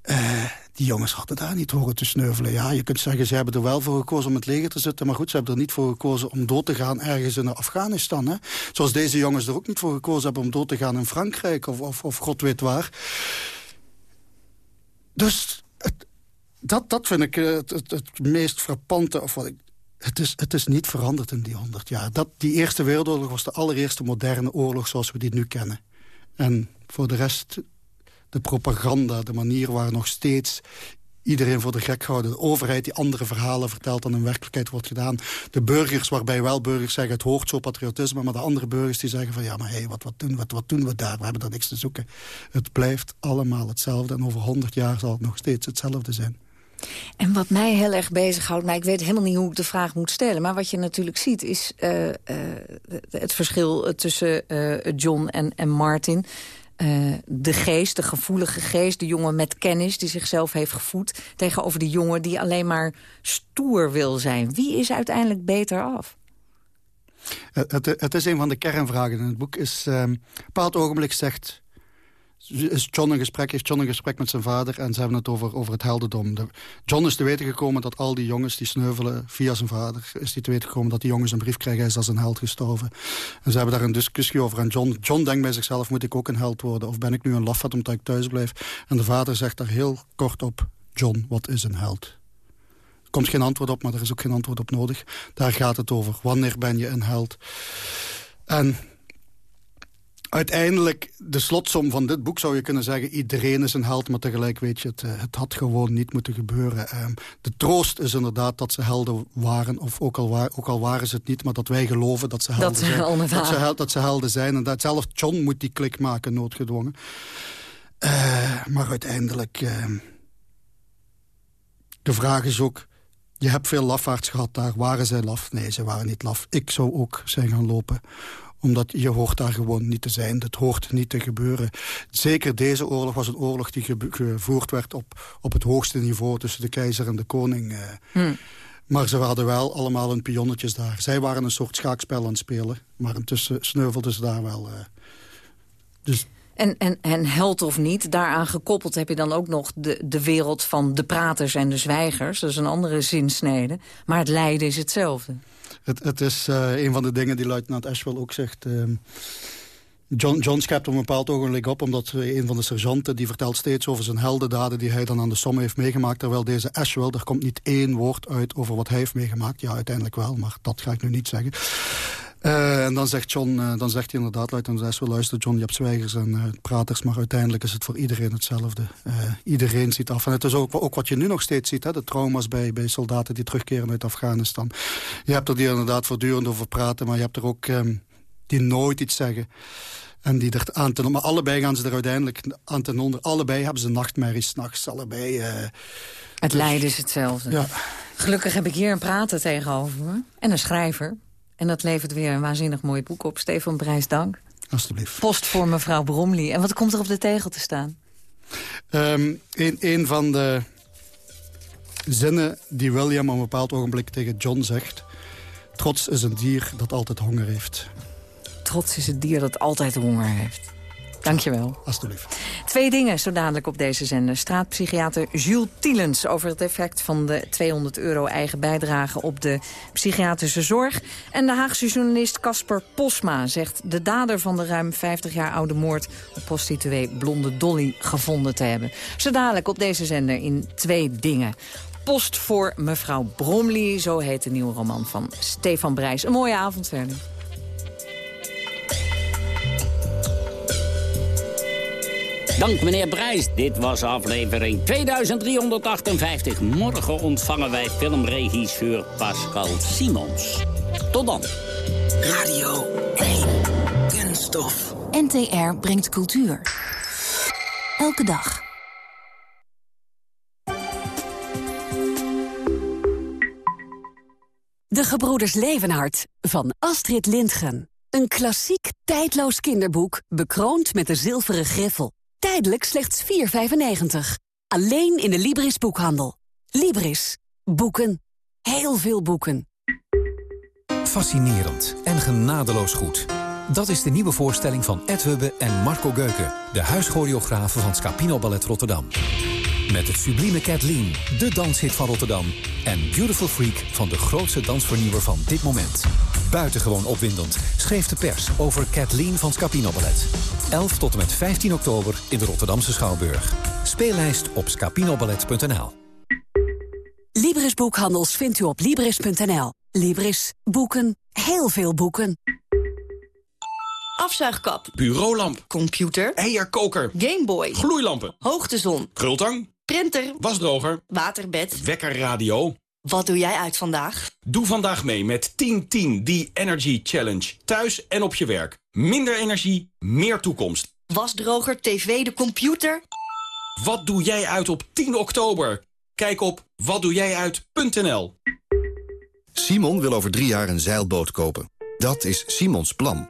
Uh, die jongens hadden daar niet horen te sneuvelen. Ja, je kunt zeggen, ze hebben er wel voor gekozen om het leger te zitten... maar goed, ze hebben er niet voor gekozen om dood te gaan ergens in Afghanistan. Hè? Zoals deze jongens er ook niet voor gekozen hebben om dood te gaan in Frankrijk... of, of, of god weet waar. Dus dat, dat vind ik het, het, het meest frappante... Of wat ik, het is, het is niet veranderd in die honderd jaar. Dat, die Eerste Wereldoorlog was de allereerste moderne oorlog zoals we die nu kennen. En voor de rest de propaganda, de manier waar nog steeds iedereen voor de gek houden. De overheid die andere verhalen vertelt dan in werkelijkheid wordt gedaan. De burgers, waarbij wel burgers zeggen het hoort zo patriotisme... maar de andere burgers die zeggen van ja, maar hey, wat, wat, doen, wat, wat doen we daar? We hebben daar niks te zoeken. Het blijft allemaal hetzelfde en over honderd jaar zal het nog steeds hetzelfde zijn. En wat mij heel erg bezighoudt, maar ik weet helemaal niet hoe ik de vraag moet stellen... maar wat je natuurlijk ziet is uh, uh, het verschil tussen uh, John en, en Martin... Uh, de geest, de gevoelige geest, de jongen met kennis... die zichzelf heeft gevoed, tegenover de jongen die alleen maar stoer wil zijn. Wie is uiteindelijk beter af? Het, het, is een van de kernvragen in het boek. Is, um, een bepaald ogenblik zegt is John een gesprek, heeft John een gesprek met zijn vader... en ze hebben het over, over het heldendom. John is te weten gekomen dat al die jongens die sneuvelen via zijn vader... is hij te weten gekomen dat die jongens een brief krijgen... hij is als een held gestorven. En ze hebben daar een discussie over. En John, John denkt bij zichzelf, moet ik ook een held worden? Of ben ik nu een lafvat omdat ik thuis blijf? En de vader zegt daar heel kort op... John, wat is een held? Er komt geen antwoord op, maar er is ook geen antwoord op nodig. Daar gaat het over. Wanneer ben je een held? En uiteindelijk, de slotsom van dit boek zou je kunnen zeggen... iedereen is een held, maar tegelijk weet je, het, eh, het had gewoon niet moeten gebeuren. Ehm, de troost is inderdaad dat ze helden waren, of ook al, waar, ook al waren ze het niet... maar dat wij geloven dat ze helden dat zijn. Dat ze, dat ze helden zijn. En dat zelfs John moet die klik maken, noodgedwongen. Uh, maar uiteindelijk... Uh, de vraag is ook... Je hebt veel lafaards gehad daar. Waren zij laf? Nee, ze waren niet laf. Ik zou ook zijn gaan lopen omdat je hoort daar gewoon niet te zijn. Dat hoort niet te gebeuren. Zeker deze oorlog was een oorlog die gevoerd werd op, op het hoogste niveau... tussen de keizer en de koning. Eh. Hmm. Maar ze hadden wel allemaal hun pionnetjes daar. Zij waren een soort schaakspel aan het spelen. Maar intussen sneuvelden ze daar wel. Uh. Dus en, en, en held of niet, daaraan gekoppeld heb je dan ook nog de, de wereld van de praters en de zwijgers. Dat is een andere zinsnede. Maar het lijden is hetzelfde. Het, het is uh, een van de dingen die luitenant Ashwell ook zegt... Uh, John, John schept op een bepaald ogenblik op... omdat een van de sergeanten die vertelt steeds over zijn heldendaden... die hij dan aan de som heeft meegemaakt. Terwijl deze Ashwell, er komt niet één woord uit over wat hij heeft meegemaakt. Ja, uiteindelijk wel, maar dat ga ik nu niet zeggen. Uh, en dan zegt, John, uh, dan zegt hij inderdaad, luitenant luister John, je hebt zwijgers en uh, praters... maar uiteindelijk is het voor iedereen hetzelfde. iedereen ziet af. En het is ook, ook wat je nu nog steeds ziet... Hè, de trauma's bij, bij soldaten die terugkeren uit Afghanistan. Je hebt er die inderdaad voortdurend over praten... maar je hebt er ook um, die nooit iets zeggen... En die er aan te Maar allebei gaan ze er uiteindelijk aan ten onder. Allebei hebben ze nachtmerries s'nachts. Allebei... Het lijden is hetzelfde. Ja. Gelukkig heb ik hier een prater tegenover me. En een schrijver. En dat levert weer een waanzinnig mooi boek op. Stefan Brijs, dank. Alsjeblieft. Post voor mevrouw Bromley. En wat komt er op de tegel te staan? Um, een, een van de zinnen die William op een bepaald ogenblik tegen John zegt... Trots is een dier dat altijd honger heeft trots is het dier dat altijd honger heeft. Dankjewel. Alsjeblieft. Twee dingen zo dadelijk op deze zender. Straatpsychiater Jules Tielens over het effect van de 200 euro eigen bijdrage op de psychiatrische zorg. En de Haagse journalist Casper Posma zegt de dader van de ruim 50 jaar oude moord op prostituee Blonde Dolly gevonden te hebben. Zo dadelijk op deze zender in Twee Dingen. Post voor mevrouw Bromley, zo heet de nieuwe roman van Stefan Brijs. Een mooie avond verder. Dank meneer Brijs. Dit was aflevering 2358. Morgen ontvangen wij filmregisseur Pascal Simons. Tot dan. Radio 1. Kunststof. NTR brengt cultuur. Elke dag. De Gebroeders Levenhart van Astrid Lindgren. Een klassiek, tijdloos kinderboek, bekroond met de zilveren griffel. Tijdelijk slechts 4,95. Alleen in de Libris boekhandel. Libris. Boeken. Heel veel boeken. Fascinerend en genadeloos goed. Dat is de nieuwe voorstelling van Ed Hubbe en Marco Geuken... de huischoreografen van Scapino Ballet Rotterdam. Met het sublieme Kathleen, de danshit van Rotterdam... en Beautiful Freak van de grootste dansvernieuwer van dit moment. Buitengewoon opwindend schreef de pers over Kathleen van Scapino Ballet. 11 tot en met 15 oktober in de Rotterdamse Schouwburg. Speellijst op scapinoballet.nl Libris Boekhandels vindt u op Libris.nl. Libris. Boeken. Heel veel boeken. Afzuigkap. Bureaulamp. Computer. Eierkoker. Gameboy. Gloeilampen. Hoogtezon. Gultang. Printer. Wasdroger. Waterbed. Wekkerradio. Wat doe jij uit vandaag? Doe vandaag mee met 1010 The Energy Challenge. Thuis en op je werk. Minder energie, meer toekomst. Wasdroger, tv, de computer. Wat doe jij uit op 10 oktober? Kijk op watdoejijuit.nl Simon wil over drie jaar een zeilboot kopen. Dat is Simons plan.